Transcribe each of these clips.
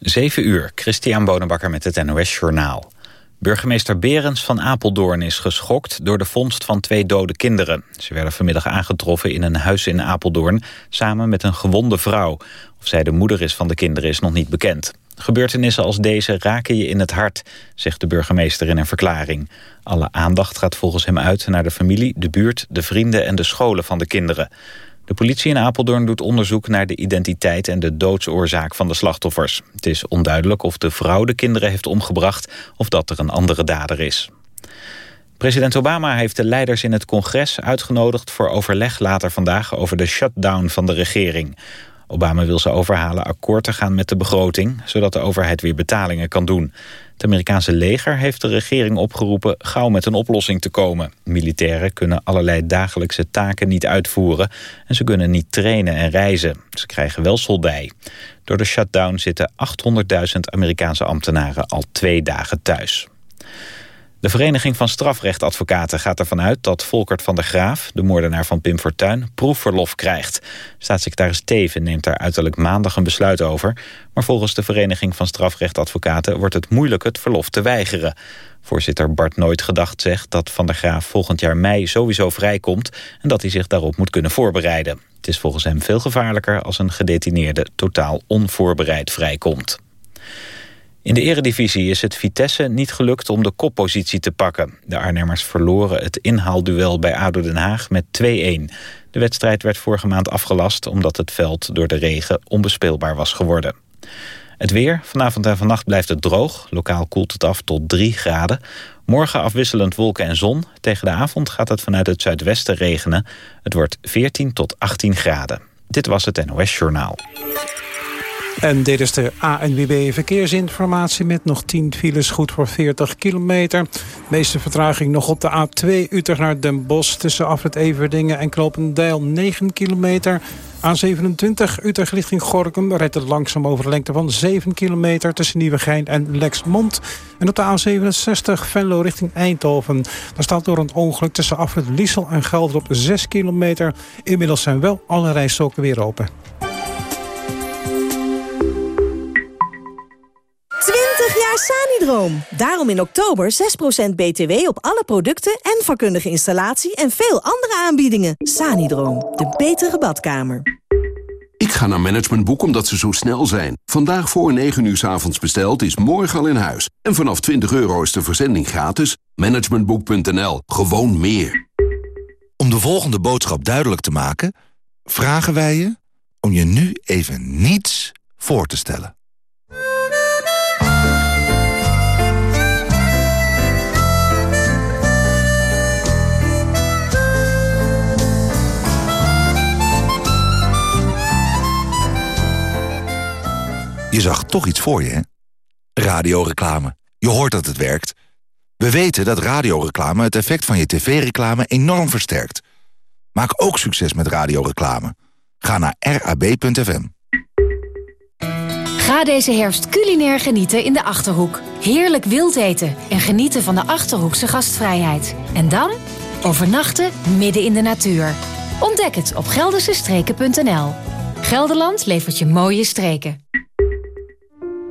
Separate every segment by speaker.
Speaker 1: 7 uur, Christian Bonenbakker met het NOS Journaal. Burgemeester Berens van Apeldoorn is geschokt door de vondst van twee dode kinderen. Ze werden vanmiddag aangetroffen in een huis in Apeldoorn... samen met een gewonde vrouw. Of zij de moeder is van de kinderen is nog niet bekend. Gebeurtenissen als deze raken je in het hart, zegt de burgemeester in een verklaring. Alle aandacht gaat volgens hem uit naar de familie, de buurt, de vrienden en de scholen van de kinderen. De politie in Apeldoorn doet onderzoek naar de identiteit en de doodsoorzaak van de slachtoffers. Het is onduidelijk of de vrouw de kinderen heeft omgebracht of dat er een andere dader is. President Obama heeft de leiders in het congres uitgenodigd voor overleg later vandaag over de shutdown van de regering. Obama wil ze overhalen akkoord te gaan met de begroting... zodat de overheid weer betalingen kan doen. Het Amerikaanse leger heeft de regering opgeroepen... gauw met een oplossing te komen. Militairen kunnen allerlei dagelijkse taken niet uitvoeren... en ze kunnen niet trainen en reizen. Ze krijgen wel soldij. Door de shutdown zitten 800.000 Amerikaanse ambtenaren al twee dagen thuis. De Vereniging van Strafrechtadvocaten gaat ervan uit dat Volkert van der Graaf, de moordenaar van Pim Fortuyn, proefverlof krijgt. Staatssecretaris Teven neemt daar uiterlijk maandag een besluit over. Maar volgens de Vereniging van Strafrechtadvocaten wordt het moeilijk het verlof te weigeren. Voorzitter Bart Nooit Gedacht zegt dat Van der Graaf volgend jaar mei sowieso vrijkomt en dat hij zich daarop moet kunnen voorbereiden. Het is volgens hem veel gevaarlijker als een gedetineerde totaal onvoorbereid vrijkomt. In de eredivisie is het Vitesse niet gelukt om de koppositie te pakken. De Arnhemmers verloren het inhaalduel bij ADO Den Haag met 2-1. De wedstrijd werd vorige maand afgelast omdat het veld door de regen onbespeelbaar was geworden. Het weer, vanavond en vannacht blijft het droog. Lokaal koelt het af tot 3 graden. Morgen afwisselend wolken en zon. Tegen de avond gaat het vanuit het zuidwesten regenen. Het wordt 14 tot 18 graden. Dit was het NOS Journaal.
Speaker 2: En dit is de ANWB Verkeersinformatie met nog 10 files goed voor 40 kilometer. Meeste vertraging nog op de A2 Utrecht naar Den Bosch... tussen Afrit Everdingen en Klopendijl 9 kilometer. A27 Utrecht richting Gorkum rijdt het langzaam over de lengte van 7 kilometer... tussen Nieuwegein en Lexmond. En op de A67 Venlo richting Eindhoven. Daar staat door een ongeluk tussen Afrit Liesel en Gelder op 6 kilometer. Inmiddels zijn wel alle rijstroken weer open.
Speaker 3: Sanidroom. Daarom in oktober 6% BTW op alle producten en vakkundige installatie en veel andere aanbiedingen. Sanidroom, de betere badkamer.
Speaker 4: Ik ga naar Managementboek omdat ze zo snel zijn. Vandaag voor 9 uur s avonds besteld is morgen al in huis. En vanaf 20 euro is de verzending gratis. Managementboek.nl. Gewoon meer.
Speaker 5: Om de volgende boodschap duidelijk te maken... vragen wij je om je nu even niets voor te stellen. Je zag toch iets voor je, hè? Radioreclame. Je hoort dat het werkt. We weten dat radioreclame het effect van je tv-reclame enorm versterkt. Maak ook succes met radioreclame. Ga naar rab.fm.
Speaker 6: Ga deze herfst culinair genieten in de Achterhoek. Heerlijk wild eten en genieten van de Achterhoekse gastvrijheid. En dan overnachten midden in de natuur. Ontdek het op geldersestreken.nl. Gelderland levert je mooie streken.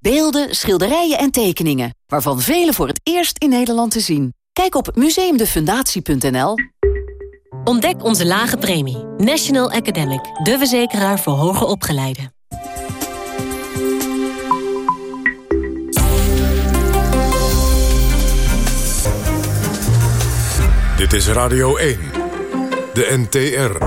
Speaker 7: Beelden, schilderijen en tekeningen, waarvan vele voor het eerst in Nederland te zien. Kijk op museumdefundatie.nl.
Speaker 8: Ontdek onze lage premie. National Academic, de verzekeraar voor hoger opgeleiden.
Speaker 9: Dit is Radio 1, de NTR.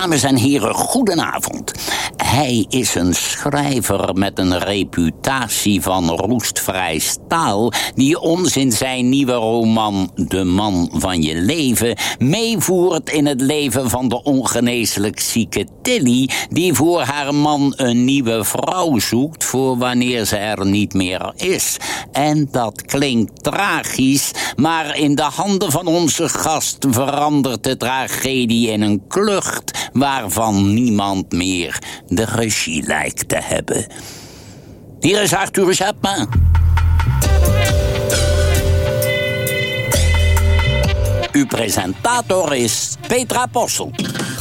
Speaker 10: Dames en heren, goedenavond. Hij is een schrijver met een reputatie van roestvrij staal... die ons in zijn nieuwe roman De Man van Je Leven... meevoert in het leven van de ongeneeslijk zieke Tilly... die voor haar man een nieuwe vrouw zoekt... voor wanneer ze er niet meer is. En dat klinkt tragisch, maar in de handen van onze gast... verandert de tragedie in een klucht waarvan niemand meer de regie lijkt te hebben. Hier is Arthur Chapman. Uw presentator is Petra Possel.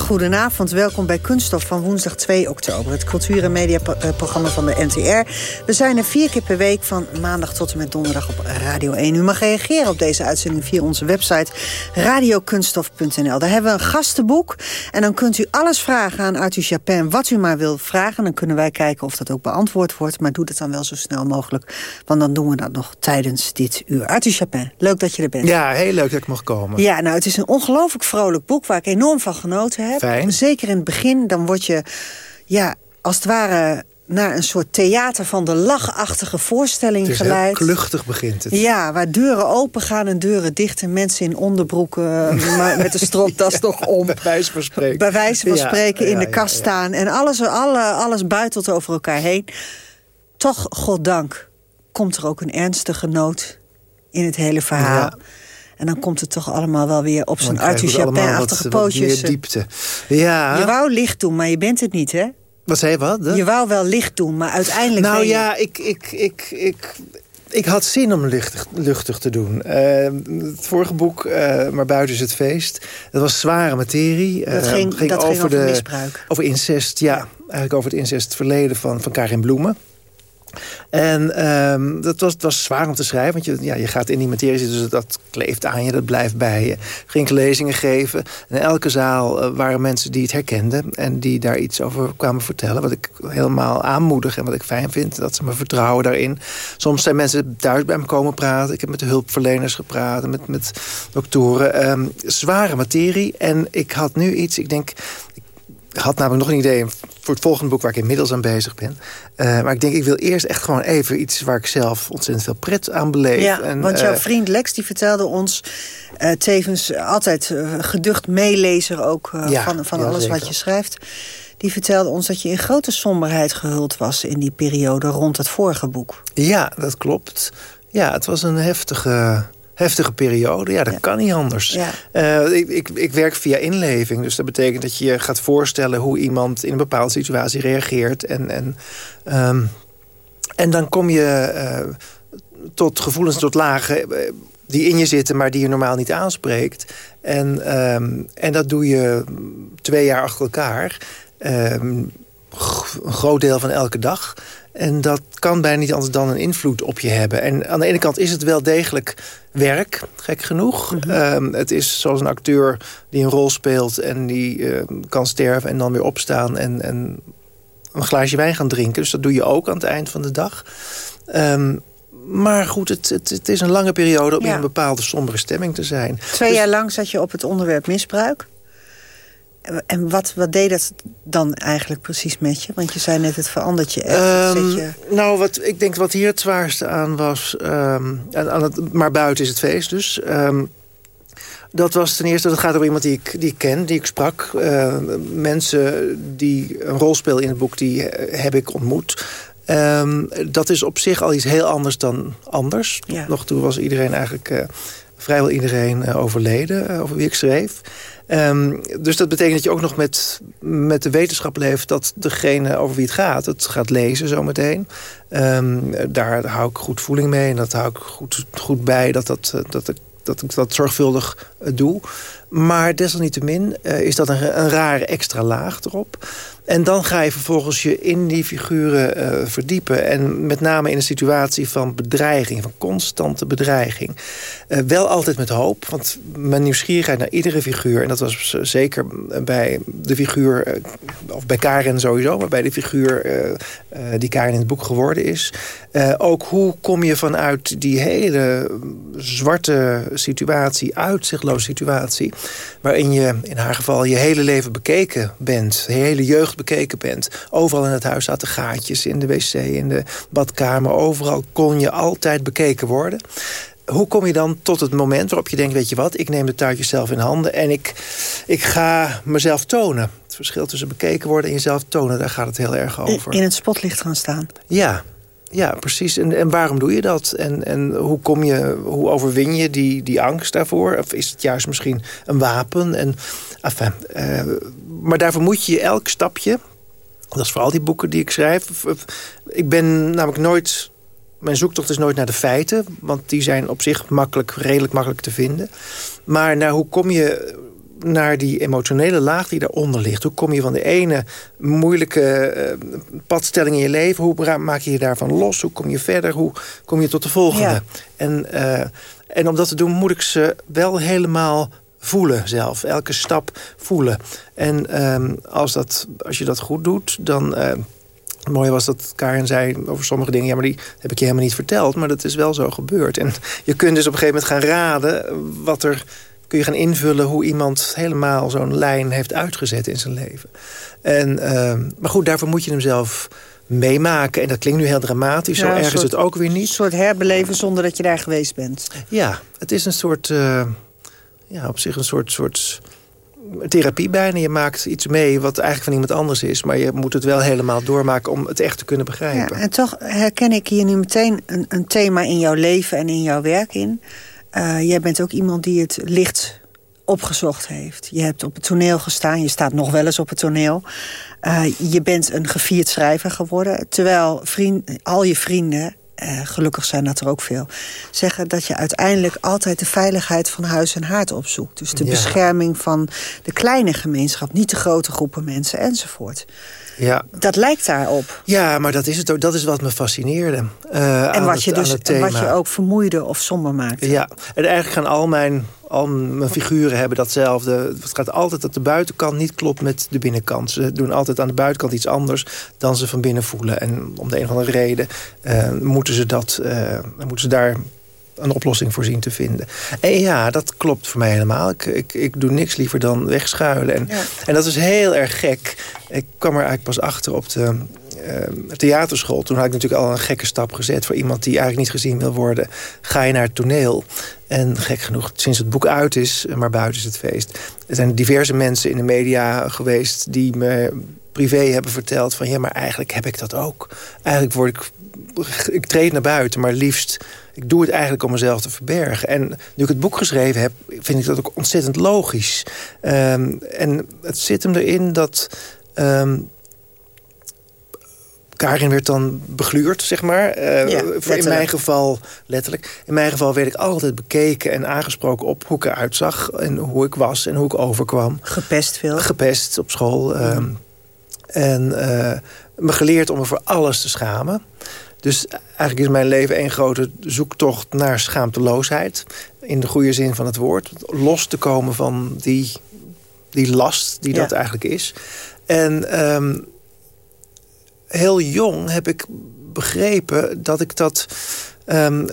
Speaker 11: Goedenavond, welkom bij Kunststof van woensdag 2 oktober. Het cultuur- en mediaprogramma van de NTR. We zijn er vier keer per week van maandag tot en met donderdag op Radio 1. U mag reageren op deze uitzending via onze website radiokunststof.nl. Daar hebben we een gastenboek. En dan kunt u alles vragen aan Arthur Chapin wat u maar wilt vragen. Dan kunnen wij kijken of dat ook beantwoord wordt. Maar doe het dan wel zo snel mogelijk. Want dan doen we dat nog tijdens dit uur. Arthur Chapin, leuk dat je er bent.
Speaker 12: Ja, heel leuk dat ik mocht komen.
Speaker 11: Ja, nou, het is een ongelooflijk vrolijk boek waar ik enorm van genoten heb.
Speaker 12: Fijn.
Speaker 11: Zeker in het begin, dan word je, ja, als het ware naar een soort theater van de lachachtige voorstelling
Speaker 12: Het is
Speaker 11: geleid.
Speaker 12: heel kluchtig begint het.
Speaker 11: Ja, waar deuren open gaan en deuren dicht... en mensen in onderbroeken maar met de stropdas nog om.
Speaker 12: Bij wijze van spreken.
Speaker 11: Bij wijze van
Speaker 12: Ja,
Speaker 11: spreken in
Speaker 12: ja,
Speaker 11: de
Speaker 12: ja,
Speaker 11: kast
Speaker 12: ja.
Speaker 11: staan. En alles, alle, alles buitelt over elkaar heen. Toch, goddank, komt er ook een ernstige noot in het hele verhaal.
Speaker 12: Ja.
Speaker 11: En dan komt het toch allemaal wel weer op zijn Arthur Chapin-achtige pootjes.
Speaker 12: meer diepte. Ja.
Speaker 11: Je wou licht doen, maar je bent het niet, hè?
Speaker 12: Wat zei je wat? De?
Speaker 11: Je wou wel licht doen, maar uiteindelijk
Speaker 12: Nou
Speaker 11: je-
Speaker 12: ja, ik, ik, ik, ik, ik had zin om luchtig, luchtig te doen. Eh, het vorige boek, eh, Maar buiten is het feest. Dat was zware materie.
Speaker 11: Dat
Speaker 12: Eh,
Speaker 11: ging- dat ging over misbruik.
Speaker 12: Over incest, ja. Eigenlijk over het incestverleden van, van Karin Bloemen. En ehm, dat was, het was zwaar om te schrijven, want je, ja, je gaat in die materie zitten, dus dat kleeft aan je, dat blijft bij je. Ging ik lezingen geven. En in elke zaal eh, waren mensen die het herkenden en die daar iets over kwamen vertellen. Wat ik helemaal aanmoedig en wat ik fijn vind, dat ze me vertrouwen daarin. Soms zijn mensen thuis bij me komen praten. Ik heb met de hulpverleners gepraat, met, met doktoren. Ehm, zware materie. En ik had nu iets, ik denk, had namelijk nog een idee voor het volgende boek waar ik inmiddels aan bezig ben. Eh, maar ik denk, ik wil eerst echt gewoon even iets waar ik zelf ontzettend veel pret aan beleef.
Speaker 11: Ja,
Speaker 12: En,
Speaker 11: want jouw
Speaker 12: eh,
Speaker 11: vriend Lex die vertelde ons... eh, tevens altijd geducht meelezer ook
Speaker 12: Ja,
Speaker 11: van, van
Speaker 12: ja,
Speaker 11: alles
Speaker 12: zeker.
Speaker 11: wat je schrijft. Die vertelde ons dat je in grote somberheid gehuld was... in die periode rond het vorige boek.
Speaker 12: Ja, dat klopt. Ja, het was een heftige, heftige periode. Ja, dat kan niet anders.
Speaker 11: Ja.
Speaker 12: Eh, ik, ik, ik werk via inleving. Dus dat betekent dat je je gaat voorstellen... hoe iemand in een bepaalde situatie reageert. En, en, ehm, en dan kom je eh, tot gevoelens, tot lagen... eh, die in je zitten, maar die je normaal niet aanspreekt. En, ehm, en dat doe je twee jaar achter elkaar. Ehm, een groot deel van elke dag. En dat kan bijna niet anders dan een invloed op je hebben. En aan de ene kant is het wel degelijk werk, gek genoeg. Ehm, het is zoals een acteur die een rol speelt... en die ehm, kan sterven en dan weer opstaan... en, en een glaasje wijn gaan drinken. Dus dat doe je ook aan het eind van de dag. Ehm, maar goed, het, het, het is een lange periode om
Speaker 11: Ja.
Speaker 12: in een bepaalde sombere stemming te zijn.
Speaker 11: Twee
Speaker 12: Dus-
Speaker 11: jaar lang zat je op het onderwerp misbruik. En- wat, wat deed dat dan eigenlijk precies met je? Want je zei net, het verandert je echt.
Speaker 12: Ehm,
Speaker 11: je...
Speaker 12: Nou, wat, ik denk wat hier het zwaarste aan was... ehm, aan, aan het, maar buiten is het feest dus... ehm, dat was ten eerste, dat gaat over iemand die ik, die ik ken, die ik sprak. Mensen die een rol spelen in het boek, die eh, heb ik ontmoet. Dat is op zich al iets heel anders dan anders.
Speaker 11: Ja.
Speaker 12: Nog toe was iedereen eigenlijk... eh, vrijwel iedereen eh, overleden, over wie ik schreef. Ehm, dus dat betekent dat je ook nog met, met de wetenschap leeft... dat degene over wie het gaat, het gaat lezen zometeen. Ehm, daar hou ik goed voeling mee en dat hou ik goed, goed bij... dat, dat, eh, dat, ik, dat ik dat zorgvuldig eh, doe. Maar desalniettemin eh, is dat een, een rare extra laag erop. En dan ga je vervolgens je in die figuren eh, verdiepen. En met name in een situatie van bedreiging, van constante bedreiging. Eh, wel altijd met hoop, want mijn nieuwsgierigheid naar iedere figuur... en dat was zeker bij de figuur, eh, of bij Karen sowieso... maar bij de figuur eh, eh, die Karen in het boek geworden is. Eh, ook hoe kom je vanuit die hele zwarte situatie, uitzichtloze situatie... waarin je in haar geval je hele leven bekeken bent, je hele jeugd bekeken bent. Overal in het huis zaten gaatjes, in de wc, in de badkamer. Overal kon je altijd bekeken worden hoe kom je dan tot het moment waarop je denkt... weet je wat, ik neem de touwtjes zelf in handen... en ik, ik ga mezelf tonen. Het verschil tussen bekeken worden en jezelf tonen... daar gaat het heel erg over.
Speaker 11: In het spotlicht gaan staan.
Speaker 12: Ja, ja, precies. En, en waarom doe je dat? En, en hoe, kom je, hoe overwin je die, die angst daarvoor? Of is het juist misschien een wapen? En, enfin, uh, maar daarvoor moet je elk stapje... dat is vooral die boeken die ik schrijf... ik ben namelijk nooit mijn zoektocht is nooit naar de feiten, want die zijn op zich makkelijk, redelijk makkelijk te vinden. Maar naar hoe kom je naar die emotionele laag die daaronder ligt. Hoe kom je van de ene moeilijke uh, padstelling in je leven... hoe maak je je daarvan los? Hoe kom je verder? Hoe kom je tot de volgende? En, uh, en om dat te doen moet ik ze wel helemaal voelen zelf. Elke stap voelen. En uh, als, dat, als je dat goed doet, dan eh, het mooie was dat Karin zei over sommige dingen... ja, maar die heb ik je helemaal niet verteld, maar dat is wel zo gebeurd. En je kunt dus op een gegeven moment gaan raden... wat er kun je gaan invullen hoe iemand helemaal zo'n lijn heeft uitgezet in zijn leven. En, uh, maar goed, daarvoor moet je hem zelf meemaken. En dat klinkt nu heel dramatisch, zo erg is het ook weer niet. Een
Speaker 11: soort herbeleven zonder dat je daar geweest bent.
Speaker 12: Ja, het is een soort... Uh, ja, op zich een soort... soort therapie bijna. Je maakt iets mee wat eigenlijk van iemand anders is. Maar je moet het wel helemaal doormaken om het echt te kunnen begrijpen.
Speaker 11: Ja, en toch herken ik hier nu meteen een, een thema in jouw leven en in jouw werk in. Uh, jij bent ook iemand die het licht opgezocht heeft. Je hebt op het toneel gestaan, je staat nog wel eens op het toneel. Uh, je bent een gevierd schrijver geworden. Terwijl vriend, al je vrienden uh, gelukkig zijn dat er ook veel... zeggen dat je uiteindelijk altijd de veiligheid van huis en haard opzoekt. Dus de bescherming van de kleine gemeenschap, niet de grote groepen mensen enzovoort.
Speaker 12: Ja.
Speaker 11: Dat lijkt daarop.
Speaker 12: Ja, maar dat is, het ook, dat is wat me fascineerde.
Speaker 11: Uh, en wat je, dus, wat je ook vermoeide of somber maakte.
Speaker 12: Ja, en eigenlijk gaan al mijn, al mijn figuren hebben datzelfde. Het gaat altijd dat de buitenkant niet klopt met de binnenkant. Ze doen altijd aan de buitenkant iets anders dan ze van binnen voelen. En om de een of andere reden uh, moeten ze dat, uh, moeten ze daar een oplossing voor zien te vinden. En ja, dat klopt voor mij helemaal. Ik, ik, ik doe niks liever dan wegschuilen. En, en dat is heel erg gek. Ik kwam er eigenlijk pas achter op de uh, theaterschool. Toen had ik natuurlijk al een gekke stap gezet... voor iemand die eigenlijk niet gezien wil worden. Ga je naar het toneel. En gek genoeg, sinds het boek uit is, maar buiten is het feest... er zijn diverse mensen in de media geweest... die me privé hebben verteld van... ja, maar eigenlijk heb ik dat ook. Eigenlijk word ik... Ik treed naar buiten, maar liefst ik doe het eigenlijk om mezelf te verbergen. En nu ik het boek geschreven heb, vind ik dat ook ontzettend logisch. Um, en het zit hem erin dat... Um, Karin werd dan begluurd, zeg maar. Uh, ja, in mijn geval, letterlijk. In mijn geval werd ik altijd bekeken en aangesproken op hoe ik eruit zag. En hoe ik was en hoe ik overkwam.
Speaker 11: Gepest veel?
Speaker 12: Gepest op school. Um, en uh, me geleerd om me voor alles te schamen. Dus eigenlijk is mijn leven een grote zoektocht naar schaamteloosheid. In de goede zin van het woord. Los te komen van die, die last die dat eigenlijk is. En um, heel jong heb ik begrepen dat ik dat... Um,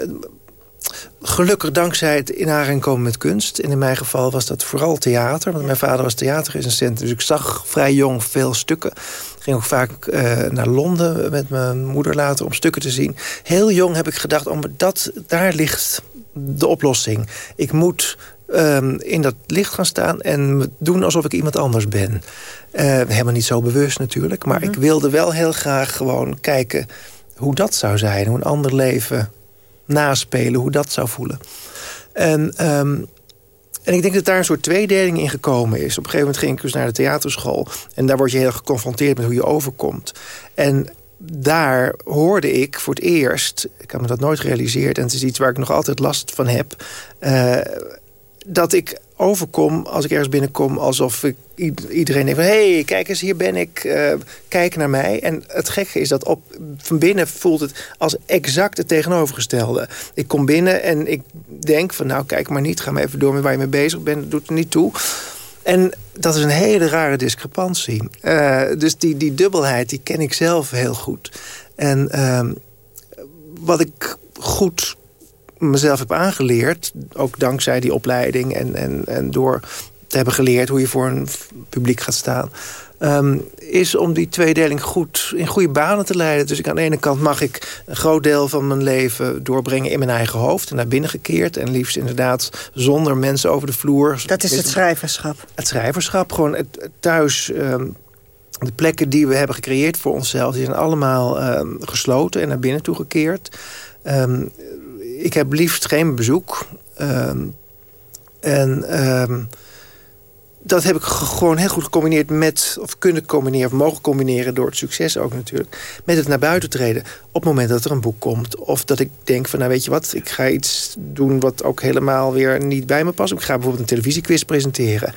Speaker 12: gelukkig dankzij het in aanraking komen met kunst. En in mijn geval was dat vooral theater. Want mijn vader was theaterrecensent. Dus ik zag vrij jong veel stukken. Ik ging ook vaak uh, naar Londen met mijn moeder later om stukken te zien. Heel jong heb ik gedacht, oh, dat, daar ligt de oplossing. Ik moet um, in dat licht gaan staan en doen alsof ik iemand anders ben. Uh, helemaal niet zo bewust natuurlijk. Maar ik wilde wel heel graag gewoon kijken hoe dat zou zijn. Hoe een ander leven naspelen, hoe dat zou voelen. En, um, en ik denk dat daar een soort tweedeling in gekomen is. Op een gegeven moment ging ik dus naar de theaterschool. En daar word je heel geconfronteerd met hoe je overkomt. En daar hoorde ik voor het eerst... ik had me dat nooit gerealiseerd... en het is iets waar ik nog altijd last van heb... Uh, dat ik overkom als ik ergens binnenkom... alsof ik iedereen denkt van... hé, hey, kijk eens, hier ben ik, uh, kijk naar mij. En het gekke is dat op, van binnen voelt het als exact het tegenovergestelde. Ik kom binnen en ik denk van... nou, kijk maar niet, ga maar even door met waar je mee bezig bent. Doet er niet toe. En dat is een hele rare discrepantie. Uh, dus die, die dubbelheid, die ken ik zelf heel goed. En uh, wat ik goed mezelf heb aangeleerd... ook dankzij die opleiding en, en, en door te hebben geleerd hoe je voor een publiek gaat staan. Ehm, is om die tweedeling goed in goede banen te leiden. Dus ik, aan de ene kant mag ik een groot deel van mijn leven doorbrengen in mijn eigen hoofd. En naar binnen gekeerd. En liefst inderdaad zonder mensen over de vloer.
Speaker 11: Dat is het schrijverschap.
Speaker 12: Het schrijverschap. Gewoon het, thuis... Ehm, de plekken die we hebben gecreëerd voor onszelf... die zijn allemaal ehm, gesloten en naar binnen toegekeerd. Um, ik heb liefst geen bezoek. en dat heb ik gewoon heel goed gecombineerd met... of kunnen combineren, of mogen combineren door het succes ook natuurlijk... met het naar buiten treden op het moment dat er een boek komt. Of dat ik denk van, nou weet je wat... ik ga iets doen wat ook helemaal weer niet bij me past. Ik ga bijvoorbeeld een televisiequiz presenteren.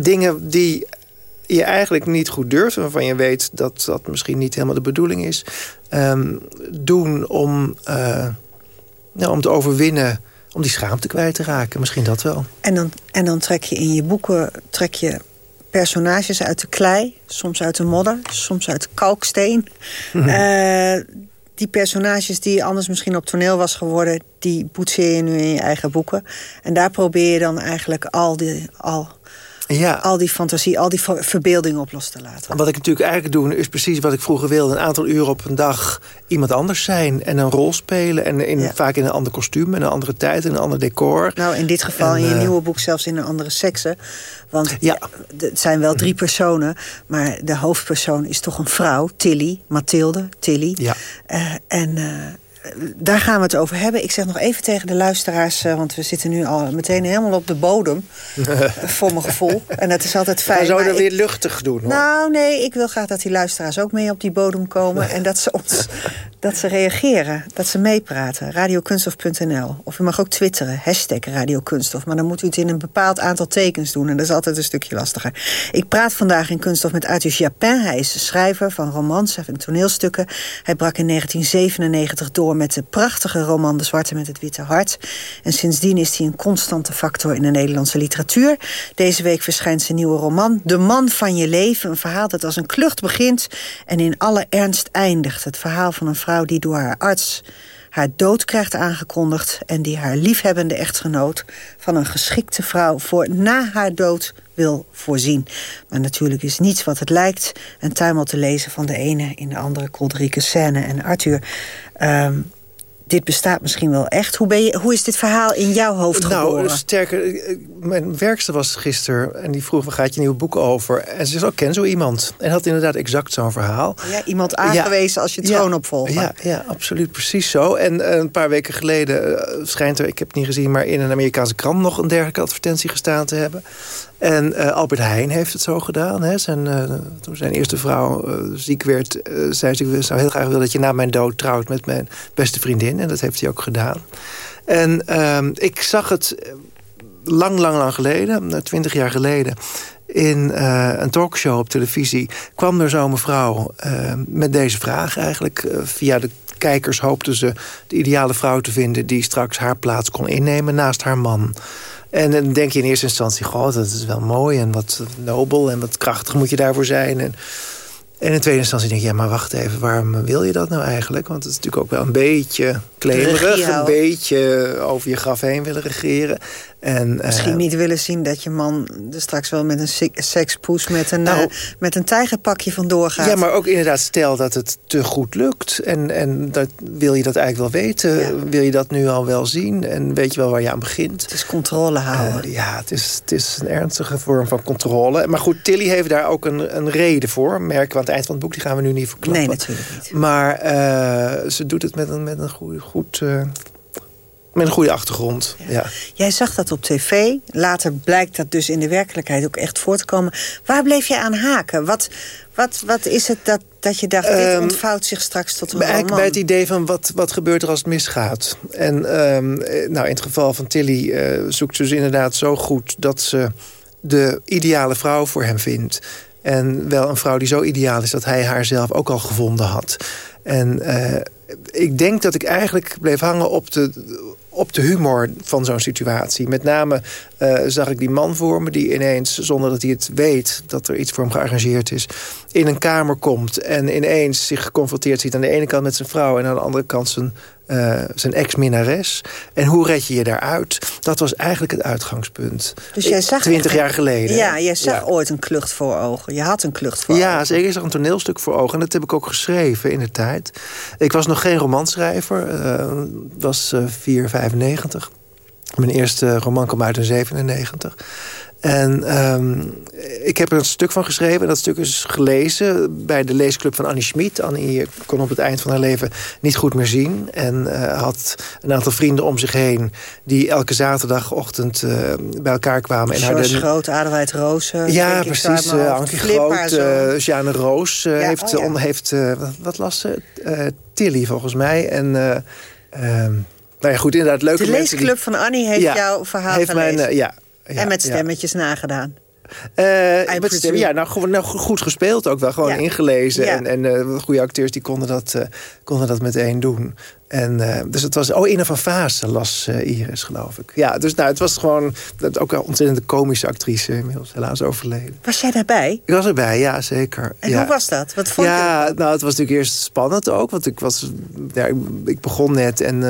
Speaker 12: Dingen die je eigenlijk niet goed durft... waarvan je weet dat dat misschien niet helemaal de bedoeling is... Ehm, doen om, uh, nou, om te overwinnen om die schaamte kwijt te raken. Misschien dat wel.
Speaker 11: En dan, en dan trek je in je boeken trek je personages uit de klei. Soms uit de modder, soms uit de kalksteen. Mhm. Eh, die personages die anders misschien op toneel was geworden... die boetseer je nu in je eigen boeken. En daar probeer je dan eigenlijk al die, al ja. al die fantasie, al die verbeeldingen op los te laten.
Speaker 12: Wat ik natuurlijk eigenlijk doe, is precies wat ik vroeger wilde. Een aantal uren op een dag iemand anders zijn en een rol spelen. En in, vaak in een ander kostuum, in een andere tijd, in een ander decor.
Speaker 11: Nou, in dit geval in je uh, nieuwe boek zelfs in een andere sekse. Want ja. het zijn wel drie personen, maar de hoofdpersoon is toch een vrouw. Tilly, Mathilde, Tilly. Ja. Uh, en... Uh, daar gaan we het over hebben. Ik zeg nog even tegen de luisteraars... Uh, want we zitten nu al meteen helemaal op de bodem. voor mijn gevoel. En dat is altijd fijn.
Speaker 12: We zouden weer luchtig doen. Hoor.
Speaker 11: Nou, nee, ik wil graag dat die luisteraars ook mee op die bodem komen. en dat ze, ons, dat ze reageren. Dat ze meepraten. Radiokunstof.nl. Of u mag ook twitteren. Hashtag Radiokunstof. Maar dan moet u het in een bepaald aantal tekens doen. En dat is altijd een stukje lastiger. Ik praat vandaag in Kunststof met Arthur Japin. Hij is schrijver van romans en toneelstukken. Hij brak in 1997 door met de prachtige roman De Zwarte met het Witte Hart. En sindsdien is hij een constante factor in de Nederlandse literatuur. Deze week verschijnt zijn nieuwe roman De Man van je leven. Een verhaal dat als een klucht begint en in alle ernst eindigt. Het verhaal van een vrouw die door haar arts haar dood krijgt aangekondigd... en die haar liefhebbende echtgenoot van een geschikte vrouw... voor na haar dood wil voorzien. Maar natuurlijk is niets wat het lijkt. En tuimel te lezen van de ene in de andere Kolderieke scène en Arthur. Um, dit bestaat misschien wel echt. Hoe, ben je, hoe is dit verhaal in jouw hoofd
Speaker 12: nou,
Speaker 11: geboren?
Speaker 12: Nou, sterker, mijn werkster was gisteren en die vroeg... waar gaat je nieuwe boek over? En ze zei, oh, ken zo iemand. En had inderdaad exact zo'n verhaal.
Speaker 11: Ja, iemand aangewezen als je het gewoon opvolgt.
Speaker 12: Ja, ja, absoluut, precies zo. En uh, een paar weken geleden uh, schijnt er, ik heb het niet gezien... maar in een Amerikaanse krant nog een dergelijke advertentie gestaan te hebben. En uh, Albert Heijn heeft het zo gedaan. Hè. Zijn, uh, toen zijn eerste vrouw uh, ziek werd, zei ze... ik zou heel graag willen dat je na mijn dood trouwt met mijn beste vriendin. En dat heeft hij ook gedaan. En ehm, ik zag het lang, lang, lang geleden, twintig jaar geleden... in een talkshow op televisie kwam er zo'n mevrouw met deze vraag eigenlijk... via de kijkers hoopten ze de ideale vrouw te vinden... die straks haar plaats kon innemen naast haar man... En dan denk je in eerste instantie, god, dat is wel mooi en wat nobel en wat krachtig moet je daarvoor zijn. En, en in tweede instantie denk je, ja, maar wacht even, waarom wil je dat nou eigenlijk? Want het is natuurlijk ook wel een beetje klemerig, een beetje over je graf heen willen regeren. En,
Speaker 11: Misschien
Speaker 12: uh,
Speaker 11: niet willen zien dat je man er straks wel met een sekspoes... met een, nou, uh, met een tijgerpakje vandoor gaat.
Speaker 12: Ja, maar ook inderdaad stel dat het te goed lukt. En, en dat, wil je dat eigenlijk wel weten? Ja. Wil je dat nu al wel zien? En weet je wel waar je aan begint?
Speaker 11: Het is controle houden.
Speaker 12: Uh, ja, het is, het is een ernstige vorm van controle. Maar goed, Tilly heeft daar ook een, een reden voor. Merken we aan het eind van het boek, die gaan we nu niet verklappen.
Speaker 11: Nee, natuurlijk niet.
Speaker 12: Maar ze doet het met een, met een goed... goed met een goede achtergrond, ja. ja.
Speaker 11: Jij zag dat op tv. Later blijkt dat dus in de werkelijkheid ook echt voor te komen. Waar bleef je aan haken? Wat, wat, wat is het dat, dat je dacht, um, dit ontvouwt zich straks tot een
Speaker 12: Eigenlijk
Speaker 11: roman?
Speaker 12: bij het idee van wat, wat gebeurt er als het misgaat. En um, nou, in het geval van Tilly uh, zoekt ze dus inderdaad zo goed... dat ze de ideale vrouw voor hem vindt. En wel een vrouw die zo ideaal is dat hij haar zelf ook al gevonden had. En uh, ik denk dat ik eigenlijk bleef hangen op de, op de humor van zo'n situatie. Met name uh, zag ik die man voor me die ineens, zonder dat hij het weet... dat er iets voor hem gearrangeerd is, in een kamer komt... en ineens zich geconfronteerd ziet aan de ene kant met zijn vrouw... en aan de andere kant zijn uh, zijn ex-minnares. En hoe red je je daaruit? Dat was eigenlijk het uitgangspunt.
Speaker 11: Dus jij zag...
Speaker 12: Twintig jaar geleden.
Speaker 11: Ja, jij zag ooit een klucht voor ogen. Je had een klucht voor
Speaker 12: ja,
Speaker 11: ogen.
Speaker 12: zeker. Ik zag een toneelstuk voor ogen. En dat heb ik ook geschreven in de tijd. Ik was nog geen romanschrijver. Uh, was uh, 4,95. Mijn eerste roman kwam uit in 97. En um, ik heb er een stuk van geschreven. Dat stuk is gelezen bij de leesclub van Annie Schmid. Annie kon op het eind van haar leven niet goed meer zien. En uh, had een aantal vrienden om zich heen... die elke zaterdagochtend uh, bij elkaar kwamen. En
Speaker 11: George haar de... Groot, Adelheid Roos.
Speaker 12: Ja, precies. Uh, Ankie Groot, uh, Jeanne Roos ja, heeft... Oh ja. on, heeft wat las ze? Tilly, volgens mij. En... Um, nou ja, goed, inderdaad, leuke
Speaker 11: De leesclub die... van Annie heeft ja, jouw verhaal
Speaker 12: heeft
Speaker 11: gelezen.
Speaker 12: Mijn, ja,
Speaker 11: en met stemmetjes ja. nagedaan.
Speaker 12: Uh, met ja, nou, nou, goed gespeeld ook wel. Gewoon ja. ingelezen. Ja. En, en uh, goede acteurs die konden dat, uh, konden dat meteen doen. En, dus het was... Oh, Ina van Vaassen las Iris, geloof ik. Ja, dus nou, het was gewoon... Dat, ook een ontzettend komische actrice. Inmiddels helaas overleden.
Speaker 11: Was jij daarbij?
Speaker 12: Ik was erbij, ja, zeker.
Speaker 11: En
Speaker 12: ja.
Speaker 11: hoe was dat? Wat vond
Speaker 12: ja,
Speaker 11: je?
Speaker 12: nou, het was natuurlijk eerst spannend ook. Want ik was... Ja, ik, ik begon net en...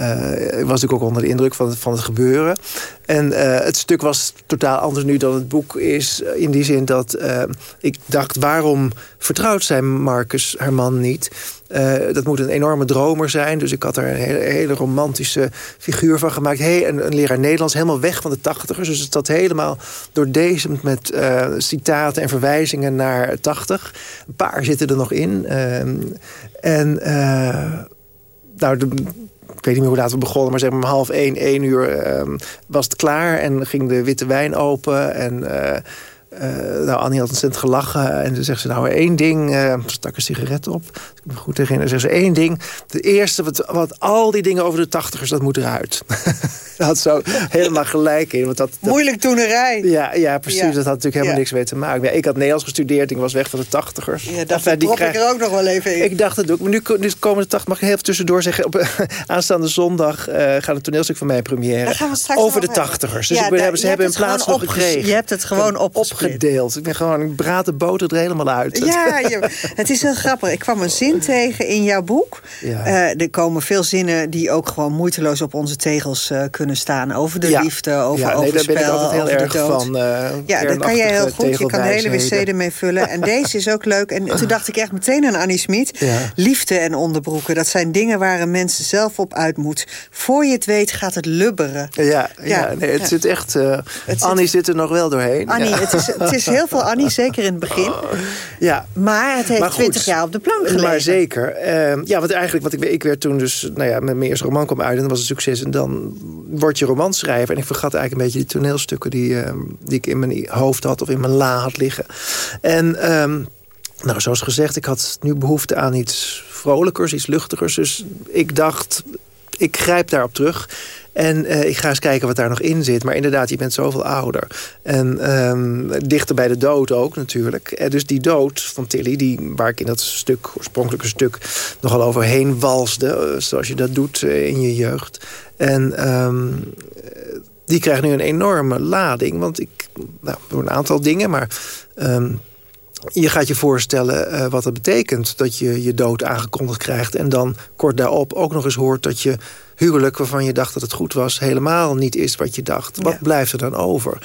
Speaker 12: Uh, ik was natuurlijk ook onder de indruk van het, van het gebeuren. En uh, het stuk was totaal anders nu dan het boek is. In die zin dat uh, ik dacht, waarom vertrouwt zij Marcus, haar man, niet? dat moet een enorme dromer zijn. Dus ik had er een hele, hele romantische figuur van gemaakt. Hey, een, leraar Nederlands, helemaal weg van de tachtigers. Dus het zat helemaal doordezemd met citaten en verwijzingen naar tachtig. Een paar zitten er nog in. en nou, de, ik weet niet meer hoe laat we begonnen, maar zeg maar om half één, één uur uh, was het klaar. En ging de witte wijn open. En uh, uh, nou, Annie had ontzettend gelachen. En toen zegt ze, nou, één ding. Uh, stak een sigaret op. Ik goed. Zegt ze, één ding. De eerste, wat, wat al die dingen over de tachtigers, dat moet eruit. dat had zo helemaal gelijk in. Want dat, dat,
Speaker 11: Moeilijk toenerij.
Speaker 12: Ja, ja precies. Ja. Dat had natuurlijk helemaal ja. niks mee te maken. Ja, ik had Nederlands gestudeerd. Ik was weg van de tachtigers.
Speaker 11: Ja, dat enfin, die krijg... ik er ook nog wel even in.
Speaker 12: Ik dacht het ook. Maar nu, nu komen de tachtig. Mag ik heel even tussendoor zeggen. Op aanstaande zondag uh, gaat een toneelstuk van mij première. Over de tachtigers. Dus ik, hebben, ze hebben een plaats nog gekregen.
Speaker 11: Je hebt het gewoon opgesplitst
Speaker 12: gedeeld. Ik ben gewoon, ik braad de boter er helemaal uit.
Speaker 11: Ja, het is heel grappig. Ik kwam een zin tegen in jouw boek. Ja. Uh, er komen veel zinnen die ook gewoon moeiteloos op onze tegels uh, kunnen staan. Over de ja. liefde, over
Speaker 12: ja, nee,
Speaker 11: overspel,
Speaker 12: daar ben ik altijd heel
Speaker 11: over
Speaker 12: erg
Speaker 11: de dood.
Speaker 12: van. Uh,
Speaker 11: ja, dat kan jij heel goed. Je kan de hele wc ermee vullen. En deze is ook leuk. En toen dacht ik echt meteen aan Annie Smit. Liefde en onderbroeken. Dat zijn dingen waar een mens zelf op uit moet. Voor je het weet gaat het lubberen.
Speaker 12: Ja, ja, nee, het zit echt... Het Annie zit, zit er nog wel doorheen.
Speaker 11: Annie, het, is, het is heel veel Annie, zeker in het begin.
Speaker 12: Ja.
Speaker 11: Maar het heeft twintig jaar op de plank gelegen.
Speaker 12: Maar zeker. Uh, ja, want eigenlijk, wat ik, ik werd toen dus... Nou ja, met mijn eerste roman kwam uit en dat was een succes. En dan word je romanschrijver. En ik vergat eigenlijk een beetje die toneelstukken... die, uh, die ik in mijn hoofd had of in mijn la had liggen. En... Um, nou, zoals gezegd, ik had nu behoefte aan iets vrolijkers, iets luchtigers. Dus ik dacht, ik grijp daarop terug. En uh, ik ga eens kijken wat daar nog in zit. Maar inderdaad, je bent zoveel ouder. En um, dichter bij de dood ook natuurlijk. En dus die dood van Tilly, die, waar ik in dat stuk, oorspronkelijke stuk... nogal overheen walsde, zoals je dat doet in je jeugd. En um, die krijgt nu een enorme lading. Want ik, nou, een aantal dingen, maar... Um, je gaat je voorstellen wat het betekent dat je je dood aangekondigd krijgt... en dan kort daarop ook nog eens hoort dat je huwelijk... waarvan je dacht dat het goed was, helemaal niet is wat je dacht. Wat ja. blijft er dan over?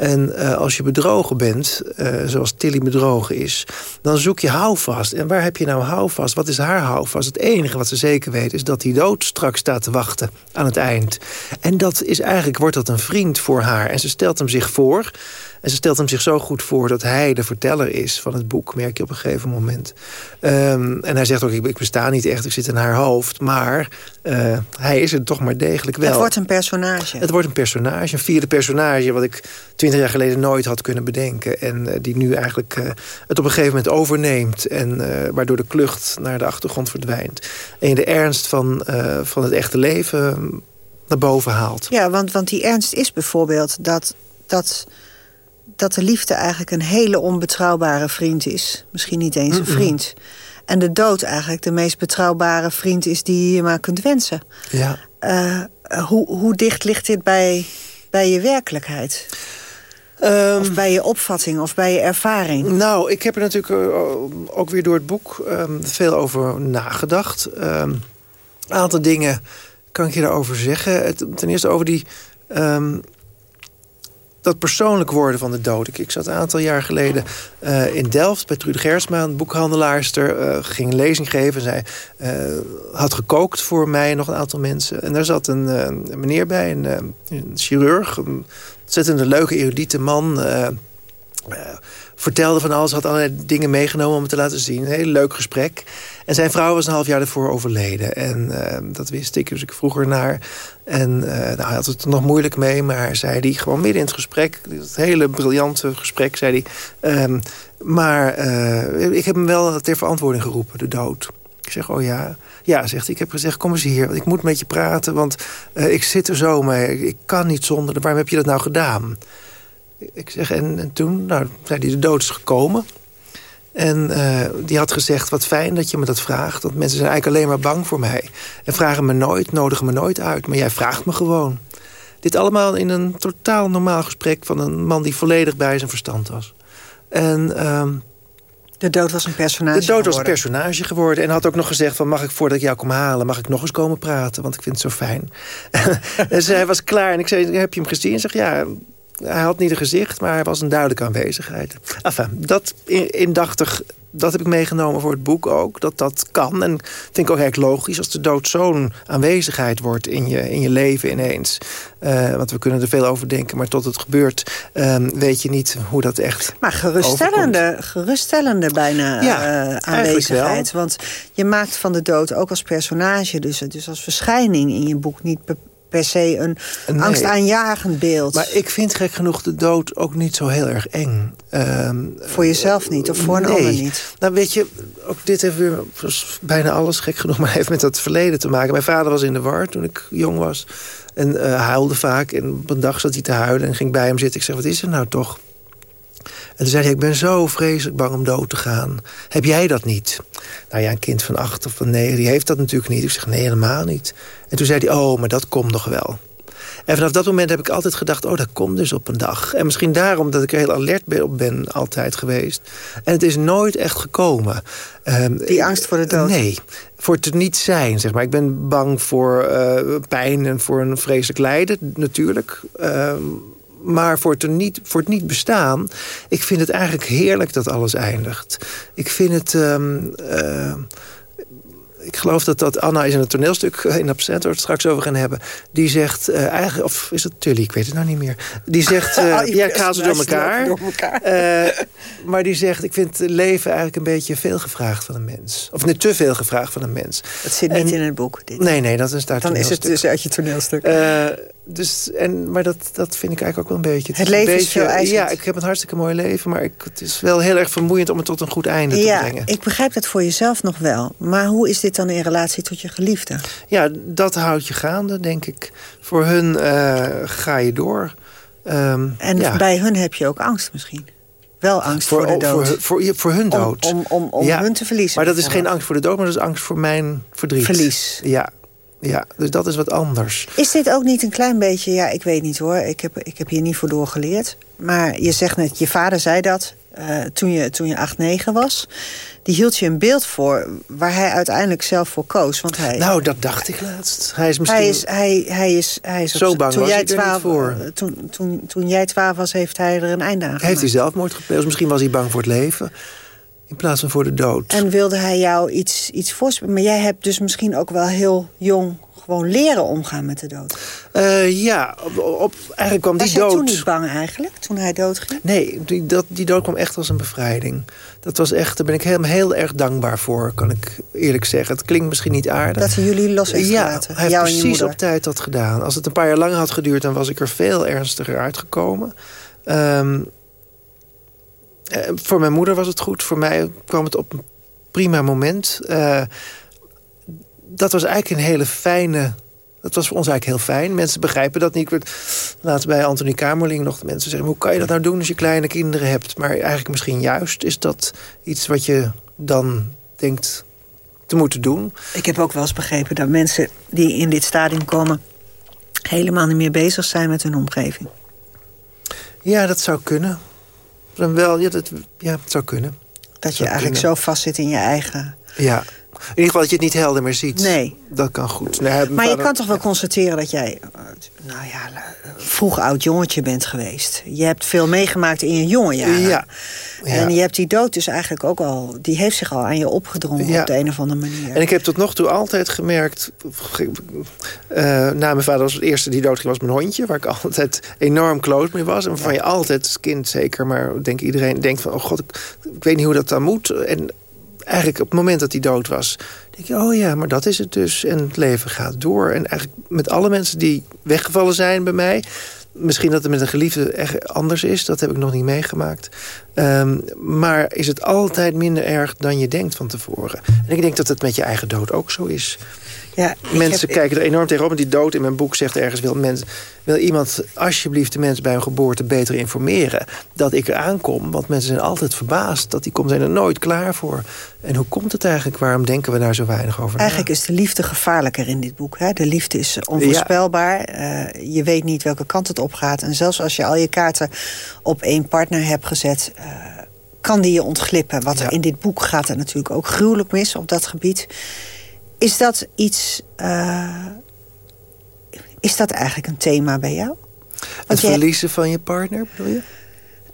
Speaker 12: En uh, als je bedrogen bent, uh, zoals Tilly bedrogen is... dan zoek je houvast. En waar heb je nou houvast? Wat is haar houvast? Het enige wat ze zeker weet is dat die dood straks staat te wachten aan het eind. En dat is eigenlijk, wordt dat een vriend voor haar. En ze stelt hem zich voor... En ze stelt hem zich zo goed voor dat hij de verteller is van het boek, merk je op een gegeven moment. Um, en hij zegt ook, ik, ik, besta niet echt, ik zit in haar hoofd. Maar uh, hij is het toch maar degelijk wel.
Speaker 11: Het wordt een personage.
Speaker 12: Het wordt een personage, een vierde personage... wat ik twintig jaar geleden nooit had kunnen bedenken. En uh, die nu eigenlijk uh, het op een gegeven moment overneemt. En waardoor de klucht naar de achtergrond verdwijnt. En je de ernst van, van het echte leven naar boven haalt.
Speaker 11: Ja, want, want die ernst is bijvoorbeeld dat... dat dat de liefde eigenlijk een hele onbetrouwbare vriend is. Misschien niet eens een vriend. En de dood eigenlijk de meest betrouwbare vriend is die je maar kunt wensen.
Speaker 12: Ja.
Speaker 11: Hoe, hoe dicht ligt dit bij, bij je werkelijkheid? Um, of bij je opvatting of bij je ervaring?
Speaker 12: Nou, ik heb er natuurlijk uh, ook weer door het boek um, veel over nagedacht. Um, Een aantal dingen kan ik je daarover zeggen. ten eerste over die... Ehm, dat persoonlijk worden van de dood. Ik, ik zat een aantal jaar geleden uh, in Delft bij Trude Gersma, een boekhandelaarster. Uh, ging een lezing geven. Zij uh, had gekookt voor mij en nog een aantal mensen. En daar zat een, een meneer bij, een, een, chirurg. Een ontzettend leuke, erudite man vertelde van alles, had allerlei dingen meegenomen om te laten zien. Een heel leuk gesprek. En zijn vrouw was een half jaar ervoor overleden. En uh, dat wist ik, dus ik vroeg er naar. En nou, hij had het nog moeilijk mee, maar zei hij gewoon midden in het gesprek... het hele briljante gesprek, zei hij... Um, maar ik heb hem wel ter verantwoording geroepen, de dood. Ik zeg, oh ja. Ja, zegt hij, ik heb gezegd, kom eens hier. Want ik moet met je praten, want ik zit er zo mee. Ik kan niet zonder. Waarom heb je dat nou gedaan? Ik zeg, en, en toen, nou, zei hij, de dood is gekomen. En uh, die had gezegd, wat fijn dat je me dat vraagt. Want mensen zijn eigenlijk alleen maar bang voor mij. En vragen me nooit, nodigen me nooit uit. Maar jij vraagt me gewoon. Dit allemaal in een totaal normaal gesprek... van een man die volledig bij zijn verstand was. En... Uh,
Speaker 11: de dood was een personage
Speaker 12: De dood was een personage geworden. En had ook nog gezegd van mag ik voordat ik jou kom halen... mag ik nog eens komen praten, want ik vind het zo fijn. en hij was klaar en ik zei, heb je hem gezien? En zeg ja, hij had niet een gezicht, maar hij was een duidelijke aanwezigheid. Enfin, dat indachtig, dat heb ik meegenomen voor het boek ook. Dat dat kan. En vind ik ook eigenlijk logisch als de dood zo'n aanwezigheid wordt in je, in je leven ineens. Uh, want we kunnen er veel over denken, maar tot het gebeurt uh, weet je niet hoe dat echt
Speaker 11: Maar geruststellende, geruststellende bijna ja, uh, aanwezigheid. Want je maakt van de dood ook als personage, dus, dus als verschijning in je boek niet per se een nee. angstaanjagend beeld.
Speaker 12: Maar ik vind gek genoeg de dood ook niet zo heel erg eng.
Speaker 11: Um, voor jezelf niet of voor een ander niet?
Speaker 12: Nou weet je, ook dit heeft weer bijna alles gek genoeg... maar heeft met dat verleden te maken. Mijn vader was in de war toen ik jong was. En uh, huilde vaak. En op een dag zat hij te huilen en ging bij hem zitten. Ik zeg, wat is er nou toch? En toen zei hij, ik ben zo vreselijk bang om dood te gaan. Heb jij dat niet? Nou ja, een kind van acht of van negen, die heeft dat natuurlijk niet. Ik zeg, nee, helemaal niet. En toen zei hij, oh, maar dat komt nog wel. En vanaf dat moment heb ik altijd gedacht, oh, dat komt dus op een dag. En misschien daarom dat ik er heel alert op ben altijd geweest. En het is nooit echt gekomen.
Speaker 11: Um, Die angst voor de dood?
Speaker 12: Nee, voor het niet zijn, zeg maar. Ik ben bang voor uh, pijn en voor een vreselijk lijden, natuurlijk. Um, maar voor het, niet, voor het niet bestaan... ik vind het eigenlijk heerlijk dat alles eindigt. Ik vind het... Um, uh, ik geloof dat dat Anna is in het toneelstuk eh, in Absent... waar we het straks over gaan hebben. Die zegt, uh, eigenlijk, of is het Tully? Ik weet het nou niet meer. Die zegt, uh, ja, ze door elkaar. Door elkaar. Uh, maar die zegt, ik vind het leven eigenlijk een beetje veel gevraagd van een mens. Of niet te veel gevraagd van een mens.
Speaker 11: Dat zit niet in het boek, dit.
Speaker 12: Nee, nee, dat is daar
Speaker 11: Dan is het dus uit je toneelstuk.
Speaker 12: dus, en, maar dat, dat vind ik eigenlijk ook wel een beetje.
Speaker 11: Het, het leven
Speaker 12: beetje,
Speaker 11: is veel eisend.
Speaker 12: Ja, ik heb een hartstikke mooi leven. Maar ik, het is wel heel erg vermoeiend om het tot een goed einde
Speaker 11: ja,
Speaker 12: te brengen.
Speaker 11: ik begrijp dat voor jezelf nog wel. Maar hoe is dit dan in relatie tot je geliefde?
Speaker 12: Ja, dat houdt je gaande, denk ik. Voor hun uh, ga je door. Um,
Speaker 11: en
Speaker 12: ja.
Speaker 11: bij hun heb je ook angst misschien? Wel angst voor, voor de dood.
Speaker 12: Voor, voor, voor hun dood.
Speaker 11: Om, om, om, om
Speaker 12: ja.
Speaker 11: hun te verliezen.
Speaker 12: Maar dat is geen angst voor de dood, maar dat is angst voor mijn verdriet.
Speaker 11: Verlies.
Speaker 12: Ja, ja, dus dat is wat anders.
Speaker 11: Is dit ook niet een klein beetje... Ja, ik weet niet hoor, ik heb, ik heb hier niet voor doorgeleerd. Maar je zegt net, je vader zei dat uh, toen je, toen je 8, 9 was. Die hield je een beeld voor waar hij uiteindelijk zelf voor koos. Want hij,
Speaker 12: nou, dat dacht ik laatst. Hij is misschien...
Speaker 11: Hij is, hij, hij is, hij is
Speaker 12: zo bang
Speaker 11: toen
Speaker 12: was
Speaker 11: jij
Speaker 12: ik er
Speaker 11: 12,
Speaker 12: niet voor.
Speaker 11: Toen, toen, toen jij 12 was, heeft hij er een einde aan gemaakt.
Speaker 12: Heeft hij zelfmoord gepleegd? Misschien was hij bang voor het leven. In plaats van voor de dood.
Speaker 11: En wilde hij jou iets, iets voorspelen? Maar jij hebt dus misschien ook wel heel jong gewoon leren omgaan met de dood.
Speaker 12: Uh, ja, op, op, eigenlijk kwam
Speaker 11: Was
Speaker 12: die dood...
Speaker 11: Was toen niet bang eigenlijk, toen hij doodging?
Speaker 12: Nee, die, dat, die dood kwam echt als een bevrijding. Dat was echt, daar ben ik heel, heel erg dankbaar voor, kan ik eerlijk zeggen. Het klinkt misschien niet aardig.
Speaker 11: Dat hij jullie los heeft
Speaker 12: ja,
Speaker 11: gelaten,
Speaker 12: hij heeft precies op tijd dat gedaan. Als het een paar jaar langer had geduurd, dan was ik er veel ernstiger uitgekomen. Um, voor mijn moeder was het goed. Voor mij kwam het op een prima moment. Uh, dat was eigenlijk een hele fijne... Dat was voor ons eigenlijk heel fijn. Mensen begrijpen dat niet. Laatst bij Anthony Kamerling nog de mensen zeggen... hoe kan je dat nou doen als je kleine kinderen hebt? Maar eigenlijk misschien juist is dat iets wat je dan denkt te moeten doen.
Speaker 11: Ik heb ook wel eens begrepen dat mensen die in dit stadium komen... helemaal niet meer bezig zijn met hun omgeving.
Speaker 12: Ja, dat zou kunnen. Dan wel, ja, dat, ja, dat zou kunnen.
Speaker 11: Dat je eigenlijk
Speaker 12: kunnen.
Speaker 11: zo vast zit in je eigen...
Speaker 12: Ja. In ieder geval dat je het niet helder meer ziet.
Speaker 11: Nee.
Speaker 12: Dat kan goed. Nee,
Speaker 11: maar je kan toch wel constateren dat jij... Uh, nou ja, vroeg oud jongetje bent geweest. Je hebt veel meegemaakt in je jonge jaren.
Speaker 12: Ja.
Speaker 11: En je hebt die dood dus eigenlijk ook al... die heeft zich al aan je opgedrongen op de een of andere manier.
Speaker 12: En ik heb tot nog toe altijd gemerkt... Uh, na mijn vader was het eerste die doodging was mijn hondje... waar ik altijd enorm close mee was. En waarvan je altijd als kind zeker... maar denk iedereen denkt van... oh god, ik, ik weet niet hoe dat dan moet. En eigenlijk op het moment dat hij dood was... denk je, oh ja, maar dat is het dus. En het leven gaat door. En eigenlijk met alle mensen die weggevallen zijn bij mij... Misschien dat het met een geliefde echt anders is. Dat heb ik nog niet meegemaakt. Um, maar is het altijd minder erg dan je denkt van tevoren. En ik denk dat het met je eigen dood ook zo is.
Speaker 11: Ja,
Speaker 12: mensen kijken er enorm tegenop. En die dood in mijn boek zegt ergens... wil, wil iemand alsjeblieft de mensen bij hun geboorte beter informeren... dat ik er aankom. Want mensen zijn altijd verbaasd. Dat die komt zijn er nooit klaar voor. En hoe komt het eigenlijk? Waarom denken we daar zo weinig over
Speaker 11: Eigenlijk is de liefde gevaarlijker in dit boek. Hè? De liefde is onvoorspelbaar. Uh, je weet niet welke kant het op gaat. En zelfs als je al je kaarten op één partner hebt gezet... Uh, kan die je ontglippen. Wat er in dit boek gaat er natuurlijk ook gruwelijk mis op dat gebied. Is dat iets... Uh, is dat eigenlijk een thema bij jou?
Speaker 12: Want het verliezen van je partner, bedoel je?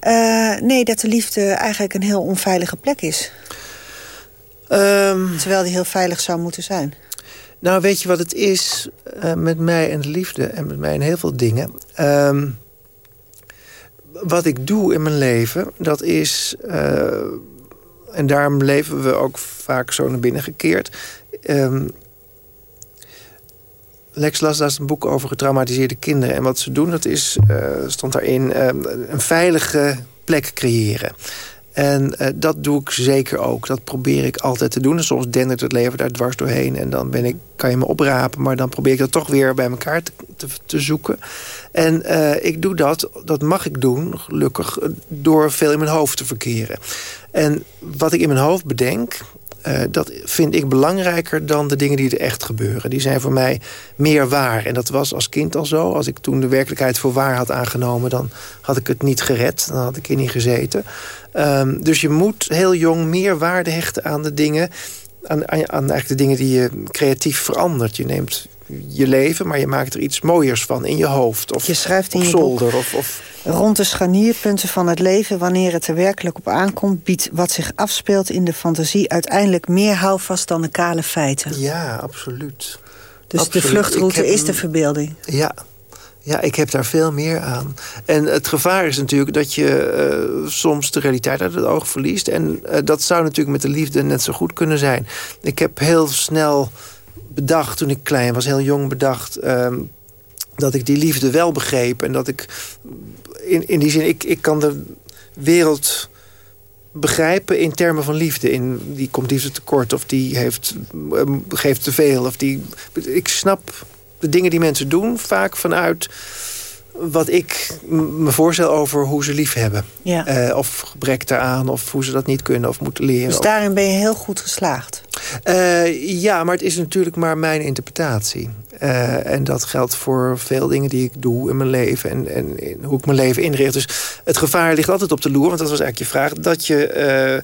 Speaker 11: Uh, nee, dat de liefde eigenlijk een heel onveilige plek is.
Speaker 12: Um,
Speaker 11: Terwijl die heel veilig zou moeten zijn.
Speaker 12: Nou, weet je wat het is uh, met mij en de liefde... en met mij en heel veel dingen... Um, wat ik doe in mijn leven, dat is... Uh, en daarom leven we ook vaak zo naar binnen gekeerd... Um, Lex las daar een boek over getraumatiseerde kinderen. En wat ze doen, dat is, uh, stond daarin, uh, een veilige plek creëren. En uh, dat doe ik zeker ook. Dat probeer ik altijd te doen. En soms dendert het leven daar dwars doorheen. En dan ben ik, kan je me oprapen. Maar dan probeer ik dat toch weer bij elkaar te, te, te zoeken. En ik doe dat, dat mag ik doen, gelukkig, door veel in mijn hoofd te verkeren. En wat ik in mijn hoofd bedenk, uh, dat vind ik belangrijker dan de dingen die er echt gebeuren. Die zijn voor mij meer waar. En dat was als kind al zo. Als ik toen de werkelijkheid voor waar had aangenomen... dan had ik het niet gered. Dan had ik er niet gezeten. Um, dus je moet heel jong meer waarde hechten aan de dingen... Aan, aan, aan eigenlijk de dingen die je creatief verandert. Je neemt je leven, maar je maakt er iets mooiers van in je hoofd. Of
Speaker 11: je schrijft in
Speaker 12: je
Speaker 11: zolder.
Speaker 12: Of, of...
Speaker 11: Rond de scharnierpunten van het leven, wanneer het er werkelijk op aankomt... biedt wat zich afspeelt in de fantasie uiteindelijk meer houvast dan de kale feiten.
Speaker 12: Ja, absoluut.
Speaker 11: Dus
Speaker 12: absoluut.
Speaker 11: de vluchtroute heb... is de verbeelding.
Speaker 12: Ja, ja, ik heb daar veel meer aan. En het gevaar is natuurlijk dat je uh, soms de realiteit uit het oog verliest. En uh, dat zou natuurlijk met de liefde net zo goed kunnen zijn. Ik heb heel snel bedacht toen ik klein was, heel jong bedacht... Uh, dat ik die liefde wel begreep. En dat ik in, in die zin, ik, ik kan de wereld begrijpen in termen van liefde. In, die komt liefde tekort of die heeft, um, geeft te veel. Of die, ik snap de dingen die mensen doen vaak vanuit wat ik me voorstel over hoe ze lief hebben.
Speaker 11: Ja.
Speaker 12: Uh, of gebrek daaraan, of hoe ze dat niet kunnen of moeten leren.
Speaker 11: Dus daarin ben je heel goed geslaagd?
Speaker 12: Uh, ja, maar het is natuurlijk maar mijn interpretatie. Uh, en dat geldt voor veel dingen die ik doe in mijn leven en, en in hoe ik mijn leven inricht. Dus het gevaar ligt altijd op de loer, want dat was eigenlijk je vraag... dat je,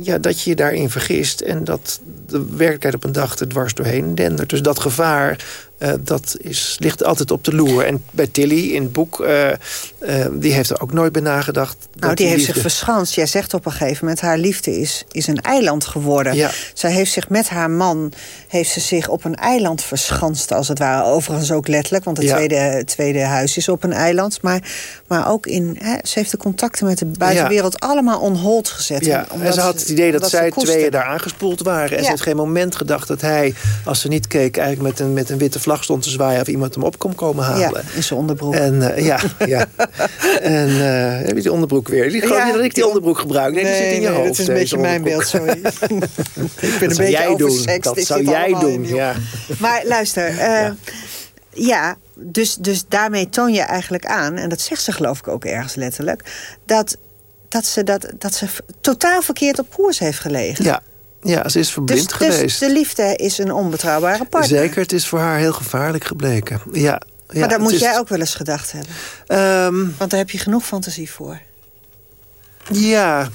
Speaker 12: ja, dat je je daarin vergist en dat de werkelijkheid op een dag er dwars doorheen dendert. Dus dat gevaar uh, dat is, ligt altijd op de loer. En bij Tilly in het boek, uh, uh, die heeft er ook nooit bij nagedacht.
Speaker 11: Nou, die, die heeft zich verschanst. Jij zegt op een gegeven moment, haar liefde is, is een eiland geworden.
Speaker 12: Ja.
Speaker 11: Zij heeft zich met haar man, heeft ze zich op een eiland verschanst, als het ware. Overigens ook letterlijk, want het ja. tweede, tweede huis is op een eiland. Maar, maar ook in, hè, ze heeft de contacten met de buitenwereld ja. allemaal on hold gezet.
Speaker 12: Ja. En ze had het idee dat zij tweeën daar aangespoeld waren. En ze heeft geen moment gedacht dat hij, als ze niet keek, eigenlijk met een, met een witte vlag stond te zwaaien... of iemand hem op kon komen halen.
Speaker 11: Ja, in zijn onderbroek.
Speaker 12: En, uh, ja, ja. en uh, heb je die onderbroek weer? Ja, niet dat ik die onderbroek gebruik. Nee, nee die zit in je
Speaker 11: nee,
Speaker 12: hoofd.
Speaker 11: Het is een beetje mijn beeld, sorry. ik ben
Speaker 12: dat
Speaker 11: een beetje
Speaker 12: jij doen.
Speaker 11: Dat
Speaker 12: zou jij doen, ja.
Speaker 11: Maar luister, uh, ja. ja, dus, dus daarmee toon je eigenlijk aan... en dat zegt ze geloof ik ook ergens letterlijk... dat, dat, ze, dat, dat ze totaal verkeerd op koers heeft gelegen.
Speaker 12: Ja, ja, ze is verblind
Speaker 11: dus,
Speaker 12: geweest.
Speaker 11: Dus de liefde is een onbetrouwbare partner.
Speaker 12: Zeker, het is voor haar heel gevaarlijk gebleken. Ja, ja,
Speaker 11: maar dat moet
Speaker 12: is...
Speaker 11: jij ook wel eens gedacht hebben.
Speaker 12: Um,
Speaker 11: Want daar heb je genoeg fantasie voor.
Speaker 12: Ja.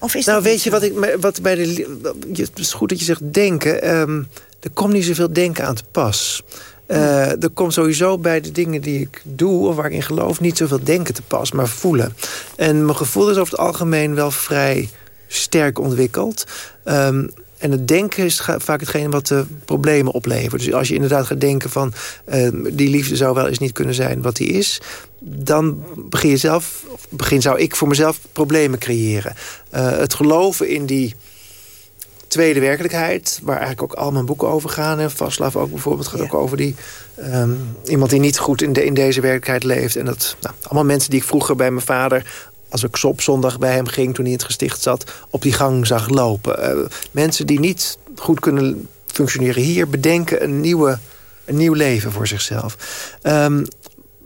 Speaker 11: Of is
Speaker 12: nou,
Speaker 11: dat
Speaker 12: weet je
Speaker 11: zo?
Speaker 12: wat ik wat bij de. Het is goed dat je zegt denken. Ehm, er komt niet zoveel denken aan te pas. Eh, er komt sowieso bij de dingen die ik doe of waar ik in geloof niet zoveel denken te pas, maar voelen. En mijn gevoel is over het algemeen wel vrij sterk ontwikkeld. Ehm, en het denken is vaak hetgene wat de problemen oplevert. Dus als je inderdaad gaat denken van... ehm, die liefde zou wel eens niet kunnen zijn wat die is... dan begin je zelf, begin zou ik voor mezelf problemen creëren. Eh, het geloven in die tweede werkelijkheid... waar eigenlijk ook al mijn boeken over gaan. En Vaslav ook bijvoorbeeld gaat ook over die... ehm, iemand die niet goed in, de, in deze werkelijkheid leeft. En dat nou, allemaal mensen die ik vroeger bij mijn vader... als ik op zondag bij hem ging toen hij in het gesticht zat... op die gang zag lopen. Eh, mensen die niet goed kunnen functioneren hier... bedenken een, nieuwe, een nieuw leven voor zichzelf. Ehm,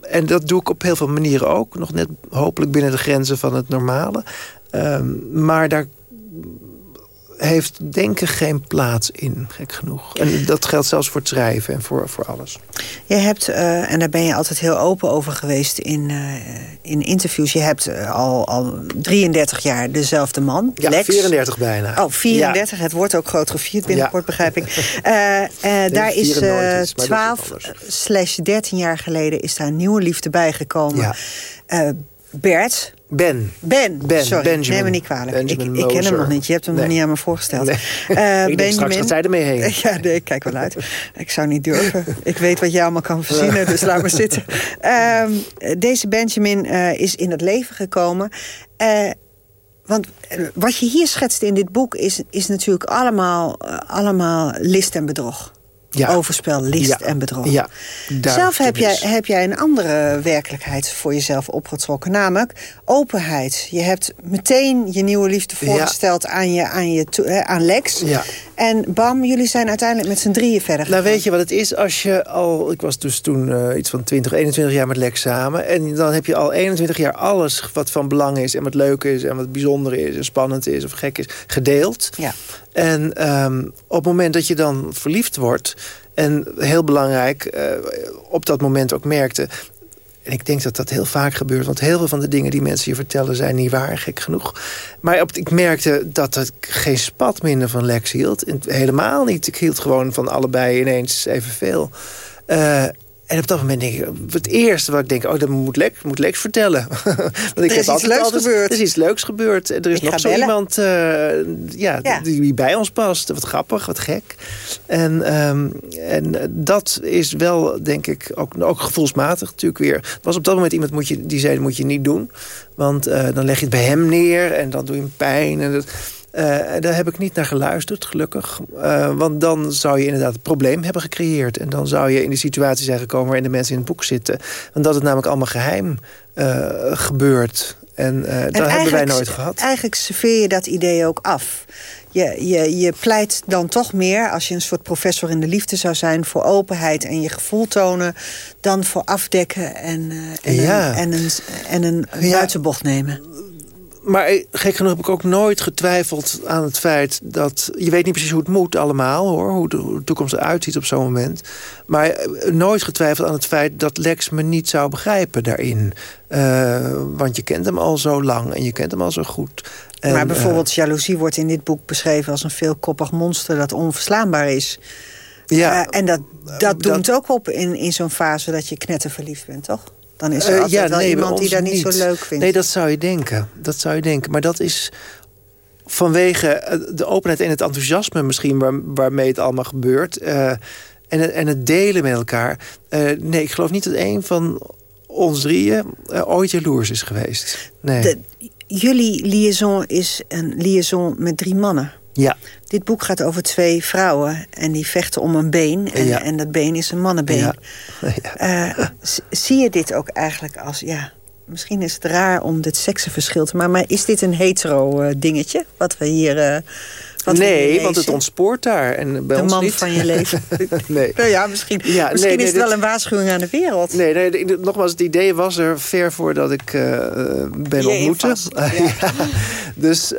Speaker 12: en dat doe ik op heel veel manieren ook. Nog net hopelijk binnen de grenzen van het normale. Ehm, maar daar heeft denken geen plaats in, gek genoeg. En dat geldt zelfs voor het schrijven en voor, voor alles.
Speaker 11: Je hebt, eh, en daar ben je altijd heel open over geweest in, eh, in interviews... je hebt eh, al, al 33 jaar dezelfde man,
Speaker 12: Ja,
Speaker 11: Lex.
Speaker 12: 34 bijna.
Speaker 11: Oh, 34. Het wordt ook groot gevierd binnenkort,
Speaker 12: Ja.
Speaker 11: begrijp ik. Daar is
Speaker 12: vieren nooit
Speaker 11: eh
Speaker 12: iets, maar dat is
Speaker 11: 12
Speaker 12: anders.
Speaker 11: slash 13 jaar geleden... is daar een nieuwe liefde bijgekomen.
Speaker 12: Ja.
Speaker 11: Bert...
Speaker 12: Ben.
Speaker 11: Ben,
Speaker 12: Ben,
Speaker 11: sorry,
Speaker 12: Benjamin.
Speaker 11: neem me niet kwalijk. Ik,
Speaker 12: Benjamin
Speaker 11: ik ken hem nog niet, je hebt hem
Speaker 12: Nee.
Speaker 11: nog niet aan me voorgesteld.
Speaker 12: Nee.
Speaker 11: Eh,
Speaker 12: Ik denk straks gaat zij ermee heen.
Speaker 11: Ja, nee, ik kijk wel uit. Ik zou niet durven. Ik weet wat jij allemaal kan verzinnen, dus laat maar zitten. Ehm, deze Benjamin eh, is in het leven gekomen. Eh, want wat je hier schetst in dit boek is, is natuurlijk allemaal, allemaal list en bedrog.
Speaker 12: Ja.
Speaker 11: Overspel, list
Speaker 12: Ja.
Speaker 11: en bedrog.
Speaker 12: Ja,
Speaker 11: Zelf heb jij, heb jij een andere werkelijkheid voor jezelf opgetrokken. Namelijk openheid. Je hebt meteen je nieuwe liefde voorgesteld aan, je, aan, je, eh, aan Lex.
Speaker 12: Ja.
Speaker 11: En bam, jullie zijn uiteindelijk met z'n drieën verder
Speaker 12: Nou,
Speaker 11: gegaan.
Speaker 12: weet je wat het is als je al... Ik was dus toen eh, iets van 20, 21 jaar met Lex samen. En dan heb je al 21 jaar alles wat van belang is... en wat leuk is en wat bijzonder is en spannend is of gek is... gedeeld.
Speaker 11: Ja.
Speaker 12: En ehm, op het moment dat je dan verliefd wordt... en heel belangrijk, eh, op dat moment ook merkte... En ik denk dat dat heel vaak gebeurt. Want heel veel van de dingen die mensen je vertellen zijn niet waar, gek genoeg. Maar op, ik merkte dat ik geen spat minder van Lex hield. Helemaal niet. Ik hield gewoon van allebei ineens evenveel. Eh en op dat moment denk ik, het eerste wat ik denk... oh, dat moet Lex, moet Lex vertellen. Want ik
Speaker 11: is
Speaker 12: heb
Speaker 11: iets
Speaker 12: altijd
Speaker 11: leuks
Speaker 12: altijd-
Speaker 11: gebeurd.
Speaker 12: Er is iets leuks gebeurd. Er is
Speaker 11: Ik
Speaker 12: nog zo
Speaker 11: bellen.
Speaker 12: iemand eh, ja,
Speaker 11: Ja.
Speaker 12: Die, die bij ons past. Wat grappig, wat gek. En, ehm, en dat is wel, denk ik, ook, ook gevoelsmatig natuurlijk weer. Er was op dat moment iemand moet je, die zei, dat moet je niet doen. Want eh, dan leg je het bij hem neer en dan doe je hem pijn. En dat, daar heb ik niet naar geluisterd, gelukkig. Eh, want dan zou je inderdaad een probleem hebben gecreëerd. En dan zou je in de situatie zijn gekomen waarin de mensen in het boek zitten. Want dat het namelijk allemaal geheim eh, gebeurt. En, eh, dat hebben wij nooit gehad.
Speaker 11: Eigenlijk serveer je dat idee ook af. Je, je, je pleit dan toch meer, als je een soort professor in de liefde zou zijn... voor openheid en je gevoel tonen... dan voor afdekken en, eh, en,
Speaker 12: Ja.
Speaker 11: een, en een, en een
Speaker 12: Ja.
Speaker 11: buitenbocht nemen.
Speaker 12: Maar eh, gek genoeg heb ik ook nooit getwijfeld aan het feit dat... Je weet niet precies hoe het moet allemaal, hoor. Hoe de, hoe de toekomst eruit ziet op zo'n moment. Maar eh, nooit getwijfeld aan het feit dat Lex me niet zou begrijpen daarin. Eh, want je kent hem al zo lang en je kent hem al zo goed. En,
Speaker 11: maar bijvoorbeeld jaloezie wordt in dit boek beschreven... als een veelkoppig monster dat onverslaanbaar is.
Speaker 12: ja,
Speaker 11: en dat, dat
Speaker 12: dat-
Speaker 11: doemt ook op in, in zo'n fase dat je knetterverliefd bent, toch? Dan is er
Speaker 12: Eh,
Speaker 11: altijd wel
Speaker 12: nee,
Speaker 11: iemand die dat niet, zo leuk vindt.
Speaker 12: Nee, dat zou je denken. Dat zou je denken. Maar dat is vanwege eh, de openheid en het enthousiasme misschien... Waar, waarmee het allemaal gebeurt. eh, en, het- en het delen met elkaar. Nee, ik geloof niet dat een van ons drieën ooit jaloers is geweest. Nee.
Speaker 11: De- jullie liaison is een liaison met drie mannen.
Speaker 12: Ja.
Speaker 11: Dit boek gaat over twee vrouwen en die vechten om een been. En,
Speaker 12: Ja.
Speaker 11: en dat been is een mannenbeen.
Speaker 12: Ja.
Speaker 11: Eh, zie je dit ook eigenlijk als... Ja, misschien is het raar om dit seksenverschil te maken... maar is dit een hetero eh, dingetje? Wat we hier... eh, wat we
Speaker 12: nee, want het ontspoort daar. En bij
Speaker 11: De
Speaker 12: ons
Speaker 11: man
Speaker 12: niet.
Speaker 11: van je leven.
Speaker 12: nee.
Speaker 11: Nou ja, misschien,
Speaker 12: Ja,
Speaker 11: misschien
Speaker 12: nee, nee,
Speaker 11: is het wel een waarschuwing aan de wereld.
Speaker 12: Nee, nee nogmaals, het idee was er ver voordat ik eh, ben ontmoeten. Dus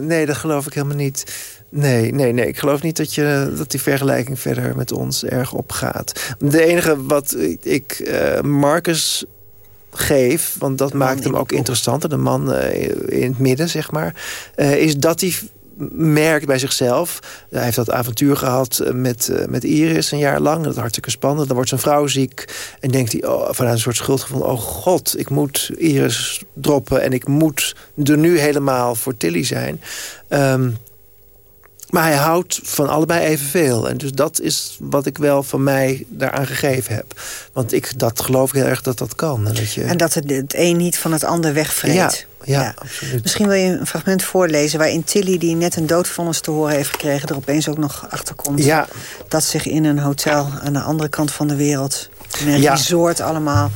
Speaker 12: nee, dat geloof ik helemaal niet. Nee, nee, nee. Ik geloof niet dat, je, dat die vergelijking verder met ons erg opgaat. De enige wat ik... eh, Marcus geef, want dat maakt hem ook interessanter, de man in het midden, zeg maar, is dat hij merkt bij zichzelf. Hij heeft dat avontuur gehad eh, met, met Iris een jaar lang. Dat is hartstikke spannend. Dan wordt zijn vrouw ziek. En denkt hij oh, vanuit een soort schuldgevoel... oh god, ik moet Iris droppen... en ik moet er nu helemaal voor Tilly zijn. Um, maar hij houdt van allebei evenveel. En dus dat is wat ik wel van mij daaraan gegeven heb. Want ik dat geloof ik heel erg dat dat kan.
Speaker 11: En
Speaker 12: dat, je...
Speaker 11: en dat het, het een niet van het ander wegvreet.
Speaker 12: Ja, ja, absoluut.
Speaker 11: Misschien wil je een fragment voorlezen... waarin Tilly, die net een doodvonnis te horen heeft gekregen... er opeens ook nog achter komt.
Speaker 12: Ja.
Speaker 11: Dat zich in een hotel aan de andere kant van de wereld... in een ja. resort allemaal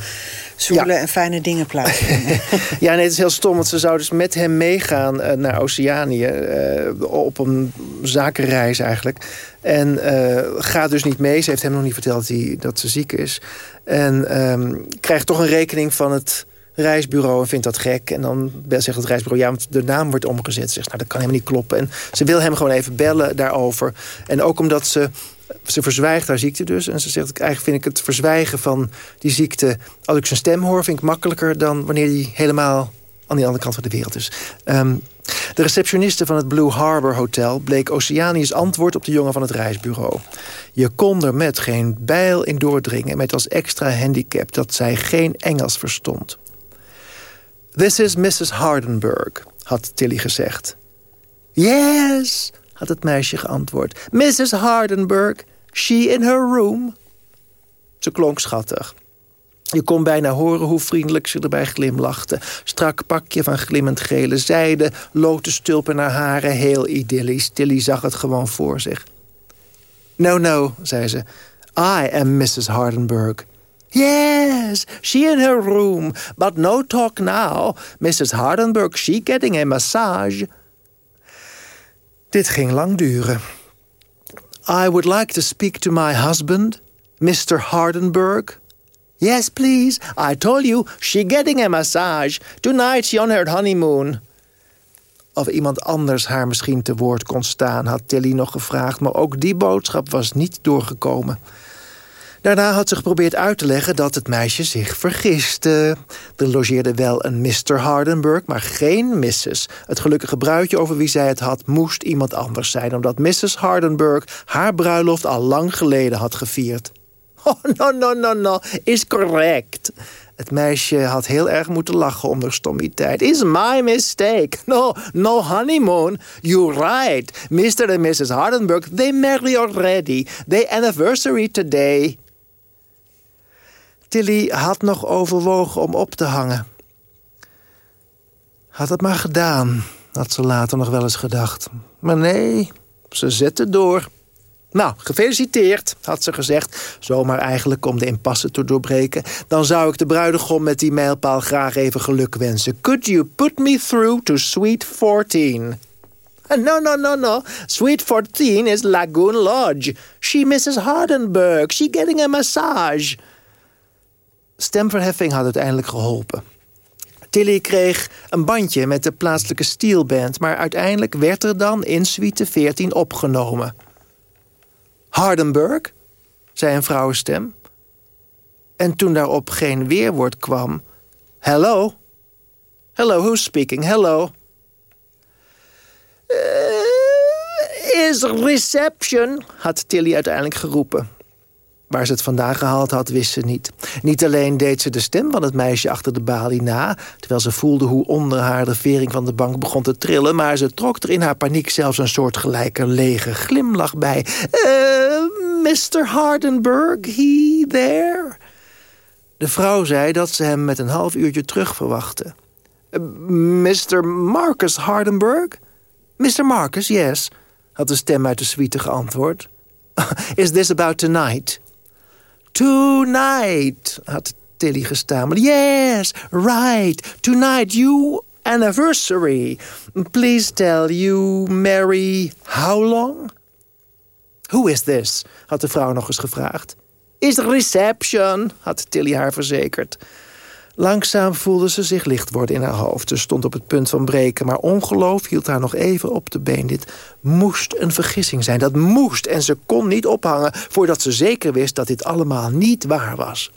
Speaker 11: zoelen en fijne dingen plaatsvinden.
Speaker 12: ja, nee, het is heel stom, want ze zou dus met hem meegaan uh, naar Oceanië... Uh, op een zakenreis eigenlijk. En uh, gaat dus niet mee. Ze heeft hem nog niet verteld dat, hij, dat ze ziek is. En um, krijgt toch een rekening van het reisbureau en vindt dat gek. En dan zegt het reisbureau, ja, want de naam wordt omgezet. Ze zegt, nou, dat kan helemaal niet kloppen. En ze wil hem gewoon even bellen daarover. En ook omdat ze ze verzwijgt haar ziekte dus. En ze zegt, eigenlijk vind ik het verzwijgen van die ziekte... als ik zijn stem hoor, vind ik makkelijker... dan wanneer hij helemaal aan die andere kant van de wereld is. Um, de receptioniste van het Blue Harbor Hotel... bleek Oceanië's antwoord op de jongen van het reisbureau. Je kon er met geen bijl in doordringen... met als extra handicap dat zij geen Engels verstond. This is Mrs. Hardenberg, had Tilly gezegd. Yes, had het meisje geantwoord. Mrs. Hardenberg, she in her room. Ze klonk schattig. Je kon bijna horen hoe vriendelijk ze erbij glimlachte. Strak pakje van glimmend gele zijde, lotusstulpen naar haren, heel idyllisch. Tilly zag het gewoon voor zich. No, no, zei ze. I am Mrs. Hardenberg. Yes, she in her room, but no talk now. Mrs. Hardenberg, she getting a massage. Dit ging lang duren. I would like to speak to my husband, Mr. Hardenberg. Yes, please. I told you, she getting a massage. Tonight she on her honeymoon. Of iemand anders haar misschien te woord kon staan, had Tilly nog gevraagd... maar ook die boodschap was niet doorgekomen. Daarna had ze geprobeerd uit te leggen dat het meisje zich vergiste. Er logeerde wel een Mr. Hardenburg, maar geen Mrs. Het gelukkige bruidje over wie zij het had... moest iemand anders zijn, omdat Mrs. Hardenburg... haar bruiloft al lang geleden had gevierd. Oh, no, no, no, no, is correct. Het meisje had heel erg moeten lachen om haar stommiteit. Is my mistake. No, no honeymoon. You're right. Mr. and Mrs. Hardenburg, they marry already. They anniversary today. Tilly had nog overwogen om op te hangen. Had het maar gedaan, had ze later nog wel eens gedacht. Maar nee, ze zette door. Nou, gefeliciteerd, had ze gezegd. Zomaar eigenlijk om de impasse te doorbreken. Dan zou ik de bruidegom met die mijlpaal graag even geluk wensen. Could you put me through to Suite 14? No, no, no, no. Suite 14 is Lagoon Lodge. She Mrs. Hardenberg. She getting a massage stemverheffing had uiteindelijk geholpen. Tilly kreeg een bandje met de plaatselijke steelband... maar uiteindelijk werd er dan in suite 14 opgenomen. Hardenburg, zei een vrouwenstem. En toen daarop geen weerwoord kwam... Hello? Hello, who's speaking? Hello? Uh, is reception, had Tilly uiteindelijk geroepen. Waar ze het vandaan gehaald had, wist ze niet. Niet alleen deed ze de stem van het meisje achter de balie na... terwijl ze voelde hoe onder haar de vering van de bank begon te trillen... maar ze trok er in haar paniek zelfs een soort gelijke lege glimlach bij. Uh, Mr. Hardenberg, he there? De vrouw zei dat ze hem met een half uurtje terug verwachtte. Uh, Mr. Marcus Hardenberg? Mr. Marcus, yes, had de stem uit de suite geantwoord. Is this about tonight? Tonight, had Tilly gestameld. Yes, right. Tonight, you anniversary. Please tell you marry how long? Who is this? had de vrouw nog eens gevraagd. Is reception, had Tilly haar verzekerd. Langzaam voelde ze zich licht worden in haar hoofd. Ze stond op het punt van breken, maar ongeloof hield haar nog even op de been. Dit moest een vergissing zijn, dat moest. En ze kon niet ophangen voordat ze zeker wist dat dit allemaal niet waar was.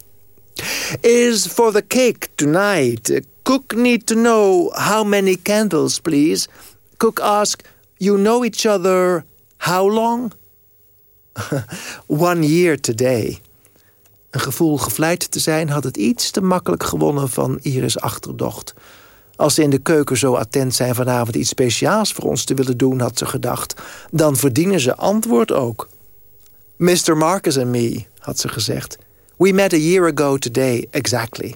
Speaker 12: Is for the cake tonight. Cook need to know how many candles, please. Cook ask, you know each other how long? One year today. Een gevoel gevleid te zijn had het iets te makkelijk gewonnen van Iris' achterdocht. Als ze in de keuken zo attent zijn vanavond iets speciaals voor ons te willen doen, had ze gedacht, dan verdienen ze antwoord ook. Mr. Marcus and me, had ze gezegd. We met a year ago today, exactly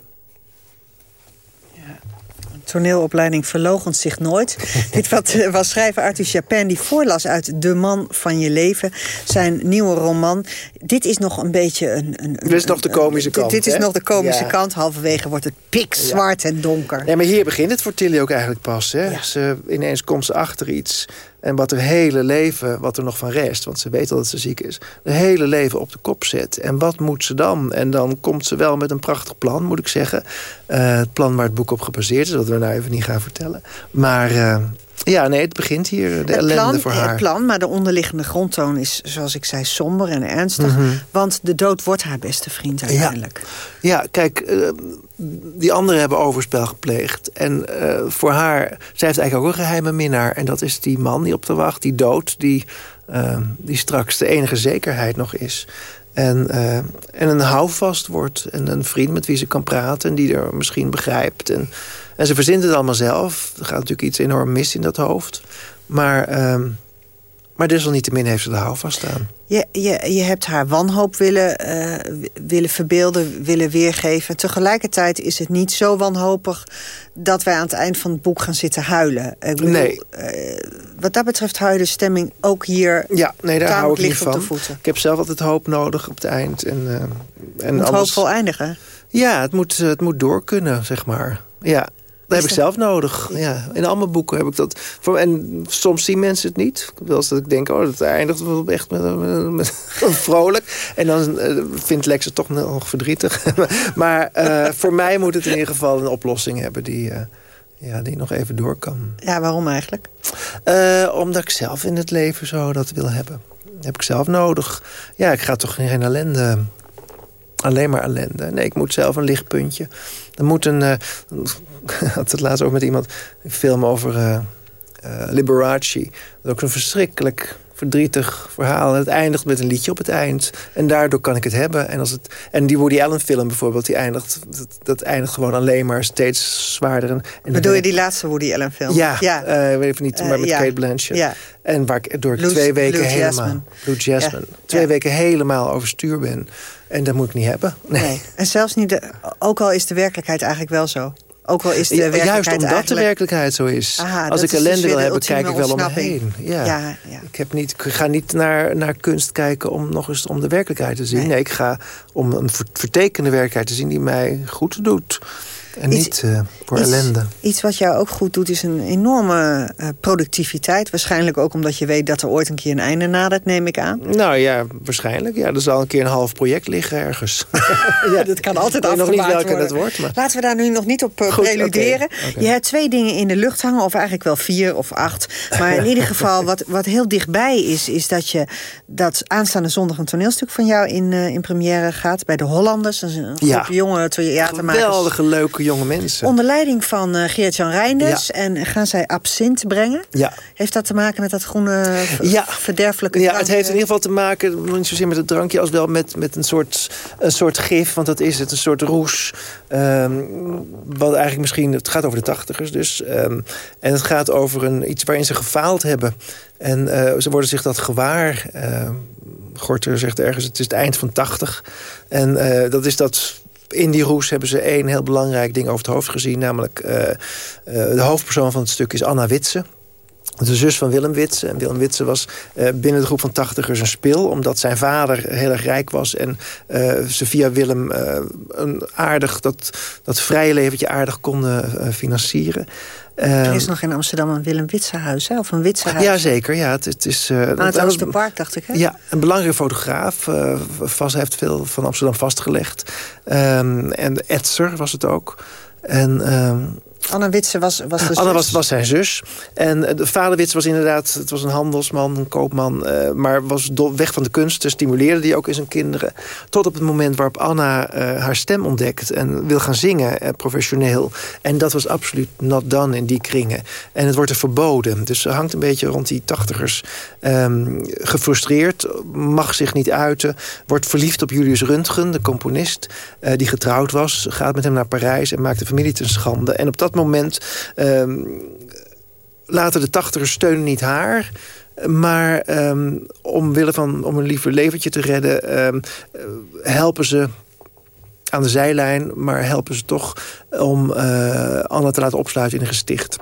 Speaker 11: toneelopleiding verlogent zich nooit. Dit wat, eh, was schrijver Arthur Chapin die voorlas uit De Man van Je Leven. Zijn nieuwe roman. Dit is nog een beetje een... een,
Speaker 12: dit is nog de komische kant.
Speaker 11: Dit, is nog de komische kant. Halverwege wordt het pikzwart en donker.
Speaker 12: Ja, maar hier begint het voor Tilly ook eigenlijk pas. Hè? Ze, ineens komt ze achter iets en wat haar hele leven, wat er nog van rest... want ze weet al dat ze ziek is... het hele leven op de kop zet. En wat moet ze dan? En dan komt ze wel met een prachtig plan, moet ik zeggen. Uh, het plan waar het boek op gebaseerd is... dat we nou even niet gaan vertellen. Maar... Uh, ja, nee, het begint hier, de het ellende
Speaker 11: plan,
Speaker 12: voor haar.
Speaker 11: Het plan, maar de onderliggende grondtoon is, zoals ik zei, somber en ernstig. Mm -hmm. Want de dood wordt haar beste vriend uiteindelijk.
Speaker 12: Ja, ja kijk, uh, die anderen hebben overspel gepleegd. En uh, voor haar, zij heeft eigenlijk ook een geheime minnaar. En dat is die man die op de wacht, die dood, die, uh, die straks de enige zekerheid nog is. En, uh, en een houvast wordt. En een vriend met wie ze kan praten. En die er misschien begrijpt. En, en ze verzint het allemaal zelf. Er gaat natuurlijk iets enorm mis in dat hoofd. Maar, uh, maar desalniettemin heeft ze de houvast staan.
Speaker 11: Je, je, je hebt haar wanhoop willen, uh, willen verbeelden, willen weergeven. Tegelijkertijd is het niet zo wanhopig... dat wij aan het eind van het boek gaan zitten huilen. Ik bedoel,
Speaker 12: nee.
Speaker 11: Uh, wat dat betreft hou je de stemming ook hier
Speaker 12: Ja, nee, daar hou ik niet van. Ik heb zelf altijd hoop nodig op het eind. En, uh, en
Speaker 11: moet
Speaker 12: anders...
Speaker 11: hoopvol eindigen.
Speaker 12: Ja, het moet, het moet door kunnen, zeg maar. Ja, heb ik zelf nodig. Ja, in al mijn boeken heb ik dat. En soms zien mensen het niet. Wel eens dat ik denk, oh, dat eindigt wel echt met, met, met vrolijk. En dan uh, vindt Lex het toch nog verdrietig. maar uh, voor mij moet het in ieder geval een oplossing hebben die, uh, ja, die nog even door kan.
Speaker 11: Ja, waarom eigenlijk?
Speaker 12: omdat ik zelf in het leven zo dat wil hebben. Dat heb ik zelf nodig. Ja, ik ga toch geen ellende alleen maar ellende. Nee, ik moet zelf een lichtpuntje. Er moet een... Uh, had het laatst ook met iemand... een film over uh, uh, Liberace. Dat is ook een verschrikkelijk verdrietig verhaal. En het eindigt met een liedje op het eind. En daardoor kan ik het hebben. En, als het, en die Woody Allen film bijvoorbeeld, die eindigt, dat, dat eindigt gewoon alleen maar steeds zwaarder. En, en
Speaker 11: Bedoel je die laatste Woody Allen film?
Speaker 12: Ja, ja. Uh, ik weet even niet, maar met ja. Kate Blanchett.
Speaker 11: Ja.
Speaker 12: En waar ik door
Speaker 11: Blue,
Speaker 12: twee weken
Speaker 11: Blue
Speaker 12: helemaal...
Speaker 11: Jasmine.
Speaker 12: Blue Jasmine. Ja. Twee weken helemaal overstuur ben. En dat moet ik niet hebben. Nee.
Speaker 11: nee. En zelfs niet, de, ook al is de werkelijkheid eigenlijk wel zo. Ook al is de werkelijkheid
Speaker 12: Juist omdat
Speaker 11: eigenlijk...
Speaker 12: de werkelijkheid zo is.
Speaker 11: Aha,
Speaker 12: Als ik ellende
Speaker 11: dus
Speaker 12: wil hebben, kijk ik wel om me heen. Ja.
Speaker 11: Ja, ja.
Speaker 12: Ik, heb niet, ik ga niet naar, naar kunst kijken om nog eens om de werkelijkheid te zien. Nee, nee ik ga om een vertekende werkelijkheid te zien die mij goed doet. En
Speaker 11: Iets-
Speaker 12: niet uh, voor
Speaker 11: iets-
Speaker 12: ellende.
Speaker 11: Iets wat jou ook goed doet is een enorme uh, productiviteit. Waarschijnlijk ook omdat je weet dat er ooit een keer een einde nadert, neem ik aan.
Speaker 12: Nou ja, waarschijnlijk. Ja, er zal een keer een half project liggen ergens.
Speaker 11: ja, dat kan altijd
Speaker 12: weet nog niet
Speaker 11: afgemaakt
Speaker 12: welke
Speaker 11: worden.
Speaker 12: het wordt. Maar...
Speaker 11: Laten we daar nu nog niet op uh,
Speaker 12: Goed,
Speaker 11: preluderen. Je hebt twee dingen in de lucht hangen, of eigenlijk wel vier of acht. Maar in ieder geval, wat, wat heel dichtbij is... is dat je dat aanstaande zondag een toneelstuk van jou in, uh, in première gaat... bij de Hollanders. Dat is een groep
Speaker 12: Ja.
Speaker 11: jonge theatermakers.
Speaker 12: Geweldige, leuke jonge mensen.
Speaker 11: Onder leiding van uh, Geert-Jan Reinders. En gaan zij absint brengen?
Speaker 12: Ja.
Speaker 11: Heeft dat te maken met dat groene
Speaker 12: Ja.
Speaker 11: verderfelijke
Speaker 12: Ja, het heeft in ieder geval te maken, niet zozeer met het drankje... als wel met, met een, soort, een soort gif, want dat is het, een soort roes. Ehm, wat eigenlijk misschien, het gaat over de tachtigers dus. Ehm, en het gaat over een, iets waarin ze gefaald hebben. En eh, ze worden zich dat gewaar. Ehm, Gorter zegt ergens, het is het eind van 80. En eh, dat is dat... In die roes hebben ze één heel belangrijk ding over het hoofd gezien. Namelijk, eh, eh, de hoofdpersoon van het stuk is Anna Witse. De zus van Willem Witse. En Willem Witse was eh, binnen de groep van tachtigers een spil... omdat zijn vader heel erg rijk was... en ze via Willem een aardig, dat, dat vrije leventje aardig konden financieren.
Speaker 11: Er
Speaker 12: Ehm,
Speaker 11: is nog in Amsterdam een Willem Witsenhuis, hè? Of een Witsenhuis.
Speaker 12: ja, zeker. Ja, het, het is, eh,
Speaker 11: Aan het
Speaker 12: was-
Speaker 11: Oosterpark, dacht ik, hè?
Speaker 12: ja, een belangrijke fotograaf. eh, vast, heeft veel van Amsterdam vastgelegd. Ehm, en Etzer was het ook. En, ehm,
Speaker 11: Anna Witse was, was de zus.
Speaker 12: Anna was, was zijn zus. En de vader Witse was inderdaad, het was een handelsman, een koopman... Uh, maar was weg van de kunsten, stimuleerde die ook in zijn kinderen. Tot op het moment waarop Anna uh, haar stem ontdekt... en wil gaan zingen, uh, professioneel. En dat was absoluut not done in die kringen. En het wordt er verboden. Dus ze hangt een beetje rond die tachtigers um, gefrustreerd. Mag zich niet uiten. Wordt verliefd op Julius Röntgen, de componist... die getrouwd was. Gaat met hem naar Parijs en maakt de familie ten schande. En op dat moment um, laten de tachtigers steunen niet haar... Maar um, omwille van om een liever leventje te redden... Um, helpen ze aan de zijlijn, maar helpen ze toch om uh, Anna te laten opsluiten in een gesticht.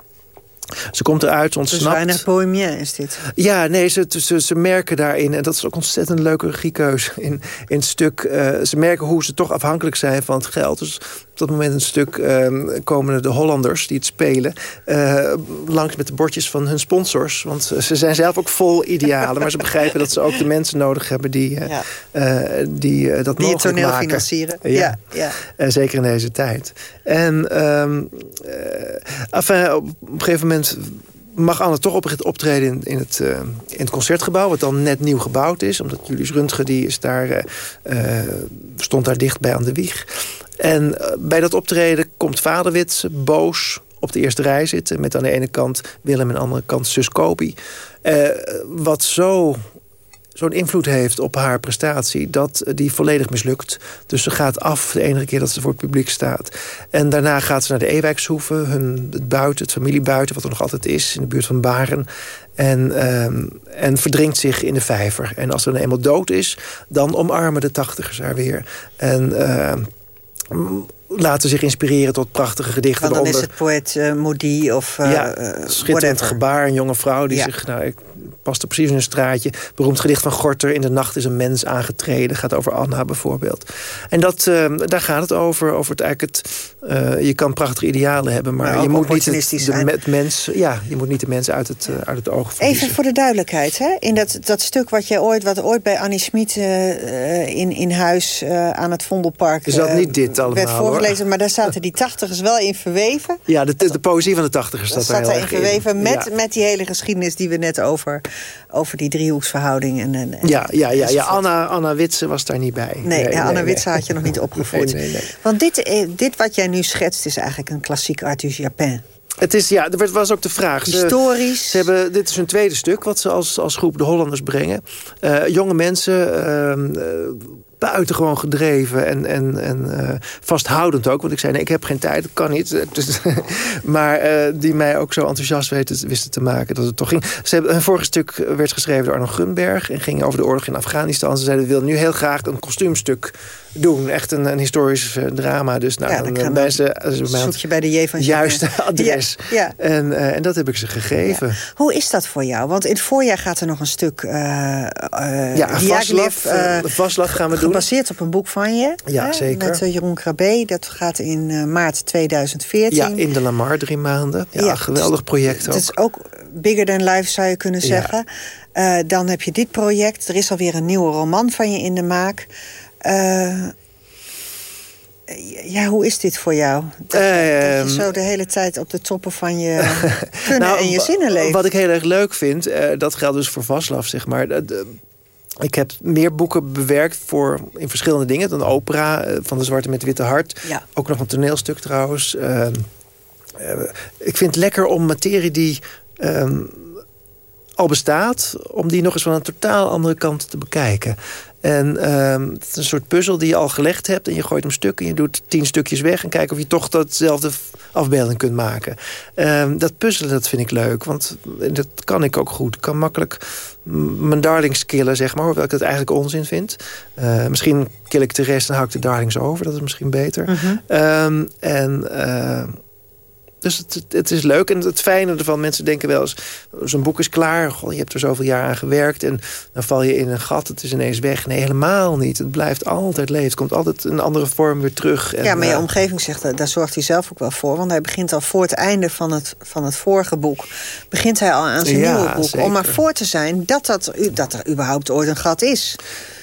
Speaker 12: Ze komt eruit, ze ontsnapt.
Speaker 11: Dus weinig bohemien is dit.
Speaker 12: Ja, nee, ze, ze, ze merken daarin... en dat is ook ontzettend leuke regiekeus in, in het stuk... Uh, ze merken hoe ze toch afhankelijk zijn van het geld. Dus op dat moment een stuk uh, komen de Hollanders die het spelen... Uh, langs met de bordjes van hun sponsors. Want ze zijn zelf ook vol idealen. maar ze begrijpen dat ze ook de mensen nodig hebben... die, ja. die dat
Speaker 11: die het toneel
Speaker 12: maken.
Speaker 11: financieren.
Speaker 12: Ja,
Speaker 11: ja. ja.
Speaker 12: zeker in deze tijd. En um, enfin, op een gegeven moment mag Anne toch op optreden in, in, het, uh, in het Concertgebouw... wat dan net nieuw gebouwd is. Omdat Julius Röntgen die is daar, uh, stond daar dichtbij aan de wieg. En bij dat optreden komt vader Wits boos op de eerste rij zitten... met aan de ene kant Willem en aan de andere kant zus Kopi. wat zo zo'n invloed heeft op haar prestatie... dat die volledig mislukt. Dus ze gaat af de enige keer dat ze voor het publiek staat. En daarna gaat ze naar de Ewijkshoeve, hun, het buiten, het familiebuiten... wat er nog altijd is, in de buurt van Baren. En, um, en verdrinkt zich in de vijver. En als ze dan eenmaal dood is, dan omarmen de tachtigers haar weer. En... Uh, laten zich inspireren tot prachtige gedichten.
Speaker 11: dan is het poëet uh, Modi of uh,
Speaker 12: ja, schitterend
Speaker 11: whatever.
Speaker 12: gebaar. Een jonge vrouw die
Speaker 11: Ja.
Speaker 12: zich... Nou, ik past er precies in een straatje. Beroemd gedicht van Gorter. In de nacht is een mens aangetreden. Gaat over Anna bijvoorbeeld. En dat, eh, daar gaat het over. over het eigenlijk het, eh, je kan prachtige idealen hebben. Maar,
Speaker 11: Maar
Speaker 12: je moet niet het, de, met mens, ja, je moet niet de mensen uit het, eh, uit het oog verliezen.
Speaker 11: Even voor de duidelijkheid, hè? in dat, dat stuk wat, jij ooit, wat ooit bij Annie Smit in, in huis eh, aan het Vondelpark
Speaker 12: Is dat niet dit allemaal,
Speaker 11: werd voorgelezen,
Speaker 12: hoor?
Speaker 11: maar daar zaten die tachtigers wel in verweven.
Speaker 12: Ja, de, de, de poëzie van de tachtigers
Speaker 11: Dat
Speaker 12: staat daar
Speaker 11: zat
Speaker 12: erg in.
Speaker 11: verweven met,
Speaker 12: Ja.
Speaker 11: met die hele geschiedenis die we net over, over die driehoeksverhouding. En, en,
Speaker 12: Ja, ja, ja, ja. Anna, Anna Witse was daar niet bij.
Speaker 11: Nee, Anna Witse had je nog niet opgevoed.
Speaker 12: Nee, nee, nee.
Speaker 11: Want dit, eh, dit wat jij nu schetst is eigenlijk een klassiek Arthur Japin.
Speaker 12: Het is, ja, er was ook de vraag.
Speaker 11: Historisch.
Speaker 12: Ze hebben, dit is hun tweede stuk wat ze als, als groep de Hollanders brengen. Eh, jonge mensen, ehm, eh, buitengewoon gedreven en, en, en eh, vasthoudend ook. Want ik zei, nee, ik heb geen tijd, dat kan niet. Eh, Dus, maar eh, die mij ook zo enthousiast weten, wisten te maken dat het toch ging. Ze hebben, hun vorige stuk werd geschreven door Arno Gunberg... en ging over de oorlog in Afghanistan. Ze zeiden, we willen nu heel graag een kostuumstuk doen. Echt een, een historisch eh, drama. Dus nou,
Speaker 11: Ja, dan
Speaker 12: ben
Speaker 11: we-
Speaker 12: ze, ze bij mij aan
Speaker 11: Zoek
Speaker 12: het
Speaker 11: je bij de J van
Speaker 12: juiste adres.
Speaker 11: Ja, ja.
Speaker 12: En, eh, en dat heb ik ze gegeven.
Speaker 11: Hoe is dat voor jou? Want in het voorjaar gaat er nog een stuk... eh eh,
Speaker 12: Ja,
Speaker 11: eh,
Speaker 12: eh, Vaslav gaan we doen.
Speaker 11: Gebaseerd op een boek van je.
Speaker 12: Ja,
Speaker 11: hè,
Speaker 12: zeker.
Speaker 11: Met eh, Jeroen Krabbe. Dat gaat in eh, maart 2014.
Speaker 12: Ja, in de Lamar drie maanden. Ja, geweldig project
Speaker 11: Het
Speaker 12: ook.
Speaker 11: is ook bigger than life, zou je kunnen zeggen. Eh, dan heb je dit project. Er is alweer een nieuwe roman van je in de maak. Eh, ja, hoe is dit voor jou? Dat, dat
Speaker 12: Ehm,
Speaker 11: je zo de hele tijd op de toppen van je kunnen
Speaker 12: Nou,
Speaker 11: en je zinnen leeft.
Speaker 12: Wat ik heel erg leuk vind, eh, dat geldt dus voor Vaslav, zeg maar. Eh, ik heb meer boeken bewerkt voor, in verschillende dingen. Dan opera, eh, van de Zwarte met Witte Hart.
Speaker 11: Ja.
Speaker 12: Ook nog een toneelstuk trouwens. Eh, eh, ik vind het lekker om materie die ehm, al bestaat... om die nog eens van een totaal andere kant te bekijken. En ehm, het is een soort puzzel die je al gelegd hebt... en je gooit hem stuk en je doet tien stukjes weg... en kijkt of je toch datzelfde afbeelding kunt maken. Ehm, dat puzzelen, dat vind ik leuk, want dat kan ik ook goed. Ik kan makkelijk mijn darlings killen, zeg maar... hoewel ik dat eigenlijk onzin vind. Eh, misschien kill ik de rest en hou ik de darlings over. Dat is misschien beter.
Speaker 11: Mhm.
Speaker 12: Ehm, en... eh, dus het, het- is leuk. En het fijne ervan, mensen denken wel eens... zo'n boek is klaar, goh, je hebt er zoveel jaar aan gewerkt... en dan val je in een gat, het is ineens weg. Nee, helemaal niet. Het blijft altijd leven. Het komt altijd in een andere vorm weer terug. En,
Speaker 11: ja, maar je
Speaker 12: eh,
Speaker 11: omgeving zegt, dat- daar zorgt hij zelf ook wel voor. Want hij begint al voor het einde van het, van het vorige boek... begint hij al aan zijn
Speaker 12: Ja,
Speaker 11: nieuwe boek.
Speaker 12: zeker.
Speaker 11: Om maar voor te zijn dat, dat, dat er überhaupt ooit een gat is.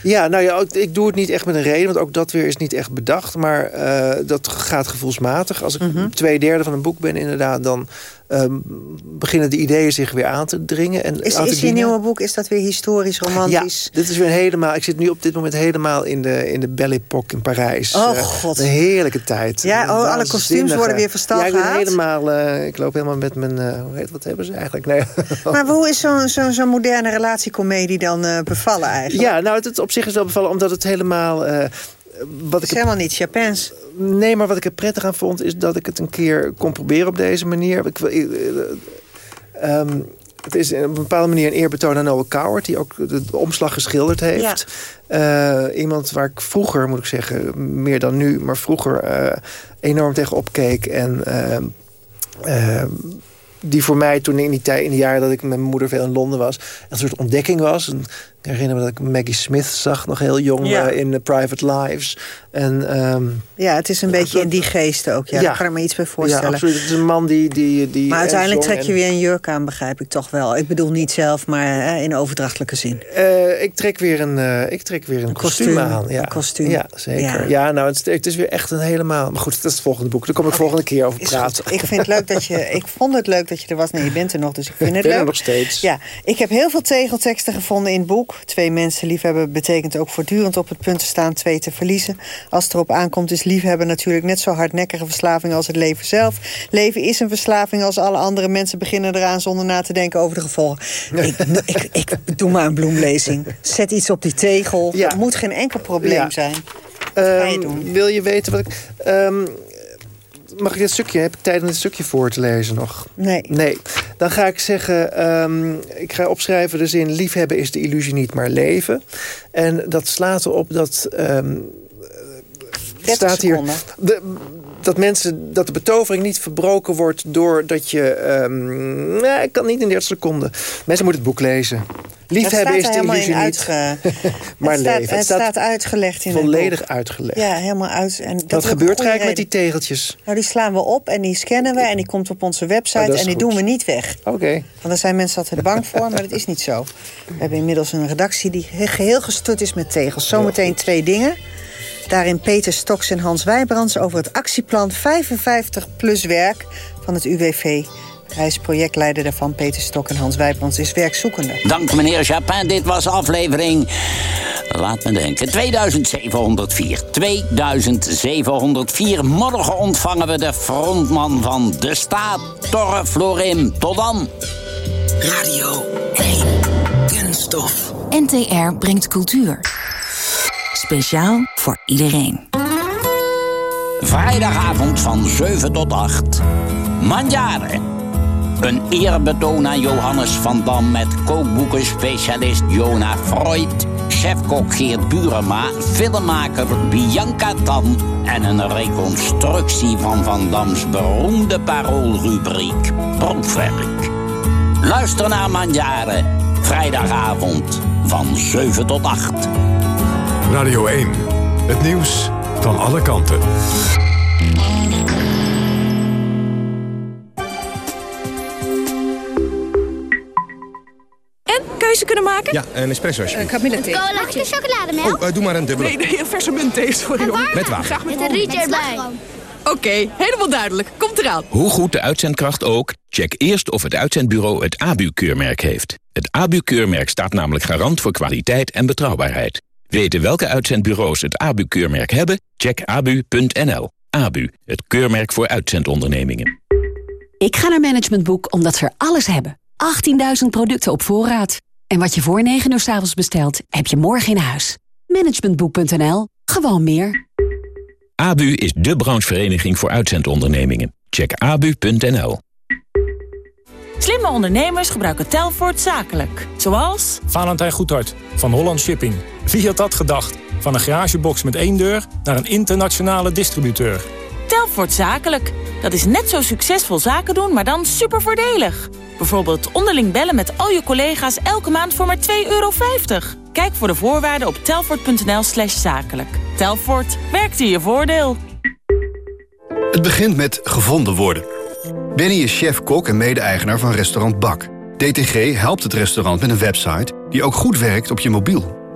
Speaker 12: Ja, nou ja, ik doe het niet echt met een reden, want ook dat weer is niet echt bedacht. Maar uh, dat gaat gevoelsmatig. Als ik mm twee derde van een boek ben, inderdaad, dan um, beginnen de ideeën zich weer aan te dringen. En
Speaker 11: is, is je nieuwe boek, is dat weer historisch, romantisch?
Speaker 12: Ja, dit is weer helemaal... Ik zit nu op dit moment helemaal in de, in de Belle Époque in Parijs.
Speaker 11: Oh, uh, god.
Speaker 12: Een heerlijke tijd.
Speaker 11: Ja, oh, alle kostuums worden weer verstal ja,
Speaker 12: ik helemaal... Uh, ik loop helemaal met mijn... Uh, hoe heet, wat hebben ze eigenlijk? Nee.
Speaker 11: maar hoe is zo'n zo, zo moderne relatiecomedie dan bevallen eigenlijk?
Speaker 12: Ja, nou, het, op zich is wel bevallen omdat het helemaal
Speaker 11: wat ik is helemaal niet Chapins.
Speaker 12: Nee, maar wat ik er prettig aan vond... is dat ik het een keer kon proberen op deze manier. Ik, um, het is op een bepaalde manier een eerbetoon aan Noah Coward... die ook de, omslag geschilderd heeft. Ja. Uh, iemand waar ik vroeger, moet ik zeggen... meer dan nu, maar vroeger uh, enorm tegen opkeek. En... Uh, die voor mij toen in die tijd, in de jaren dat ik met mijn moeder veel in Londen was, een soort ontdekking was. En ik herinner me dat ik Maggie Smith zag, nog heel jong ja. uh, in Private Lives. En, um,
Speaker 11: ja, het is een beetje in die geest ook. Ja, ja. Daar kan ik me iets bij voorstellen.
Speaker 12: Ja, absoluut. Het is een man die... die, die
Speaker 11: maar uiteindelijk trek je weer een jurk aan, begrijp ik toch wel. Ik bedoel niet zelf, maar uh, in overdrachtelijke zin.
Speaker 12: Uh, ik trek weer een, ik trek weer een, een kostuum, aan. Ja.
Speaker 11: Een kostuum.
Speaker 12: Ja, zeker. Ja, nou, het, het, is weer echt een helemaal... Maar goed, dat is het volgende boek. Daar kom ik okay. volgende keer over praten.
Speaker 11: Ik, vind het leuk dat je, ik vond het leuk dat je er was. Nee, je bent er nog, dus ik vind het
Speaker 12: ik ben
Speaker 11: leuk.
Speaker 12: er nog steeds.
Speaker 11: Ja, ik heb heel veel tegelteksten gevonden in het boek. Twee mensen liefhebben betekent ook voortdurend op het punt te staan twee te verliezen. Als het erop aankomt is liefhebben natuurlijk net zo hardnekkige verslaving als het leven zelf. Leven is een verslaving als alle andere mensen beginnen eraan zonder na te denken over de gevolgen. ik, ik, ik, doe maar een bloemlezing. Zet iets op die tegel. Ja. Dat moet geen enkel probleem ja. zijn.
Speaker 12: Um, wil je weten wat ik... Um, mag ik dit stukje, heb ik tijd om dit stukje voor te lezen nog?
Speaker 11: Nee.
Speaker 12: Nee. Dan ga ik zeggen, um, ik ga opschrijven de zin... liefhebben is de illusie niet, maar leven. En dat slaat erop dat... Um,
Speaker 11: staat hier,
Speaker 12: de, dat, mensen, dat de betovering niet verbroken wordt... doordat je... Um, nee, ik kan niet in 30 seconden. Mensen moeten het boek lezen. Liefhebben is de illusie niet. maar
Speaker 11: het
Speaker 12: leven.
Speaker 11: Staat, het staat uitgelegd in
Speaker 12: Volledig
Speaker 11: het
Speaker 12: uitgelegd.
Speaker 11: Ja, helemaal uit. En dat
Speaker 12: Wat gebeurt er eigenlijk met die tegeltjes?
Speaker 11: Nou, die slaan we op en die scannen we en die komt op onze website oh, en die goed. doen we niet weg.
Speaker 12: Oké. Okay.
Speaker 11: Want daar zijn mensen altijd bang voor, maar dat is niet zo. We hebben inmiddels een redactie die geheel gestut is met tegels. Zometeen twee dingen. Daarin Peter Stoks en Hans Wijbrands over het actieplan 55 plus werk van het UWV. Hij is projectleider daarvan, Peter Stok en Hans Wijbrands is werkzoekende.
Speaker 10: Dank meneer Chapin, dit was aflevering... Laat me denken, 2704. 2704. Morgen ontvangen we de frontman van de staat, Torre Florim. Tot dan.
Speaker 13: Radio 1. Kunststof.
Speaker 7: NTR brengt cultuur. Speciaal voor iedereen.
Speaker 10: Vrijdagavond van 7 tot 8. Mandjaren. Een eerbetoon aan Johannes van Dam met kookboekenspecialist Jona Freud, chefkok Geert Burema, filmmaker Bianca Tan en een reconstructie van Van Dams beroemde paroolrubriek Proefwerk. Luister naar Mandjaren, vrijdagavond van 7 tot 8.
Speaker 9: Radio 1, het nieuws van alle kanten.
Speaker 14: keuze kunnen maken?
Speaker 15: Ja, een espresso alsjeblieft.
Speaker 14: Uh, Camilla thee.
Speaker 16: Een chocolademelk?
Speaker 15: Oh, uh, doe maar een dubbele.
Speaker 14: Nee, nee, een verse muntthee, sorry hoor.
Speaker 15: Met water.
Speaker 14: Graag met,
Speaker 16: met een rietje erbij.
Speaker 14: Oké, okay, helemaal duidelijk. Komt eraan.
Speaker 17: Hoe goed de uitzendkracht ook, check eerst of het uitzendbureau het ABU-keurmerk heeft. Het ABU-keurmerk staat namelijk garant voor kwaliteit en betrouwbaarheid. Weten welke uitzendbureaus het ABU-keurmerk hebben? Check abu.nl. ABU, het keurmerk voor uitzendondernemingen.
Speaker 7: Ik ga naar Management Boek omdat ze er alles hebben. 18.000 producten op voorraad. En wat je voor 9 uur s avonds bestelt, heb je morgen in huis. Managementboek.nl. Gewoon meer.
Speaker 17: ABU is de branchevereniging voor uitzendondernemingen. Check abu.nl.
Speaker 18: Slimme ondernemers gebruiken Telfort zakelijk. Zoals...
Speaker 19: Valentijn Goedhart van Holland Shipping. Wie had dat gedacht? Van een garagebox met één deur naar een internationale distributeur.
Speaker 18: Telfort zakelijk. Dat is net zo succesvol zaken doen, maar dan super voordelig. Bijvoorbeeld onderling bellen met al je collega's elke maand voor maar 2,50 euro. Kijk voor de voorwaarden op telfort.nl slash zakelijk. Telfort, werkt in je voordeel.
Speaker 20: Het begint met gevonden worden. Benny is chef-kok en mede-eigenaar van restaurant Bak. DTG helpt het restaurant met een website die ook goed werkt op je mobiel.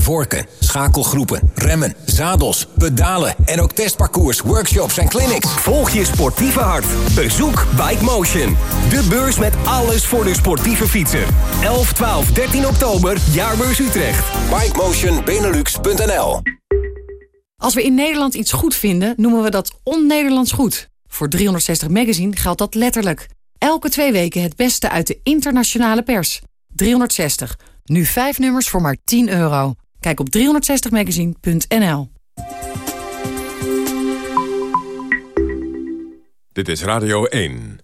Speaker 16: Vorken, schakelgroepen, remmen, zadels, pedalen en ook testparcours, workshops en clinics.
Speaker 21: Volg je sportieve hart. Bezoek Bike Motion. De beurs met alles voor de sportieve fietser. 11, 12, 13 oktober, Jaarbeurs Utrecht.
Speaker 16: BikeMotionBenelux.nl
Speaker 22: Als we in Nederland iets goed vinden, noemen we dat on-Nederlands goed. Voor 360 Magazine geldt dat letterlijk. Elke twee weken het beste uit de internationale pers. 360. Nu vijf nummers voor maar 10 euro. Kijk op 360magazine.nl.
Speaker 9: Dit is Radio 1.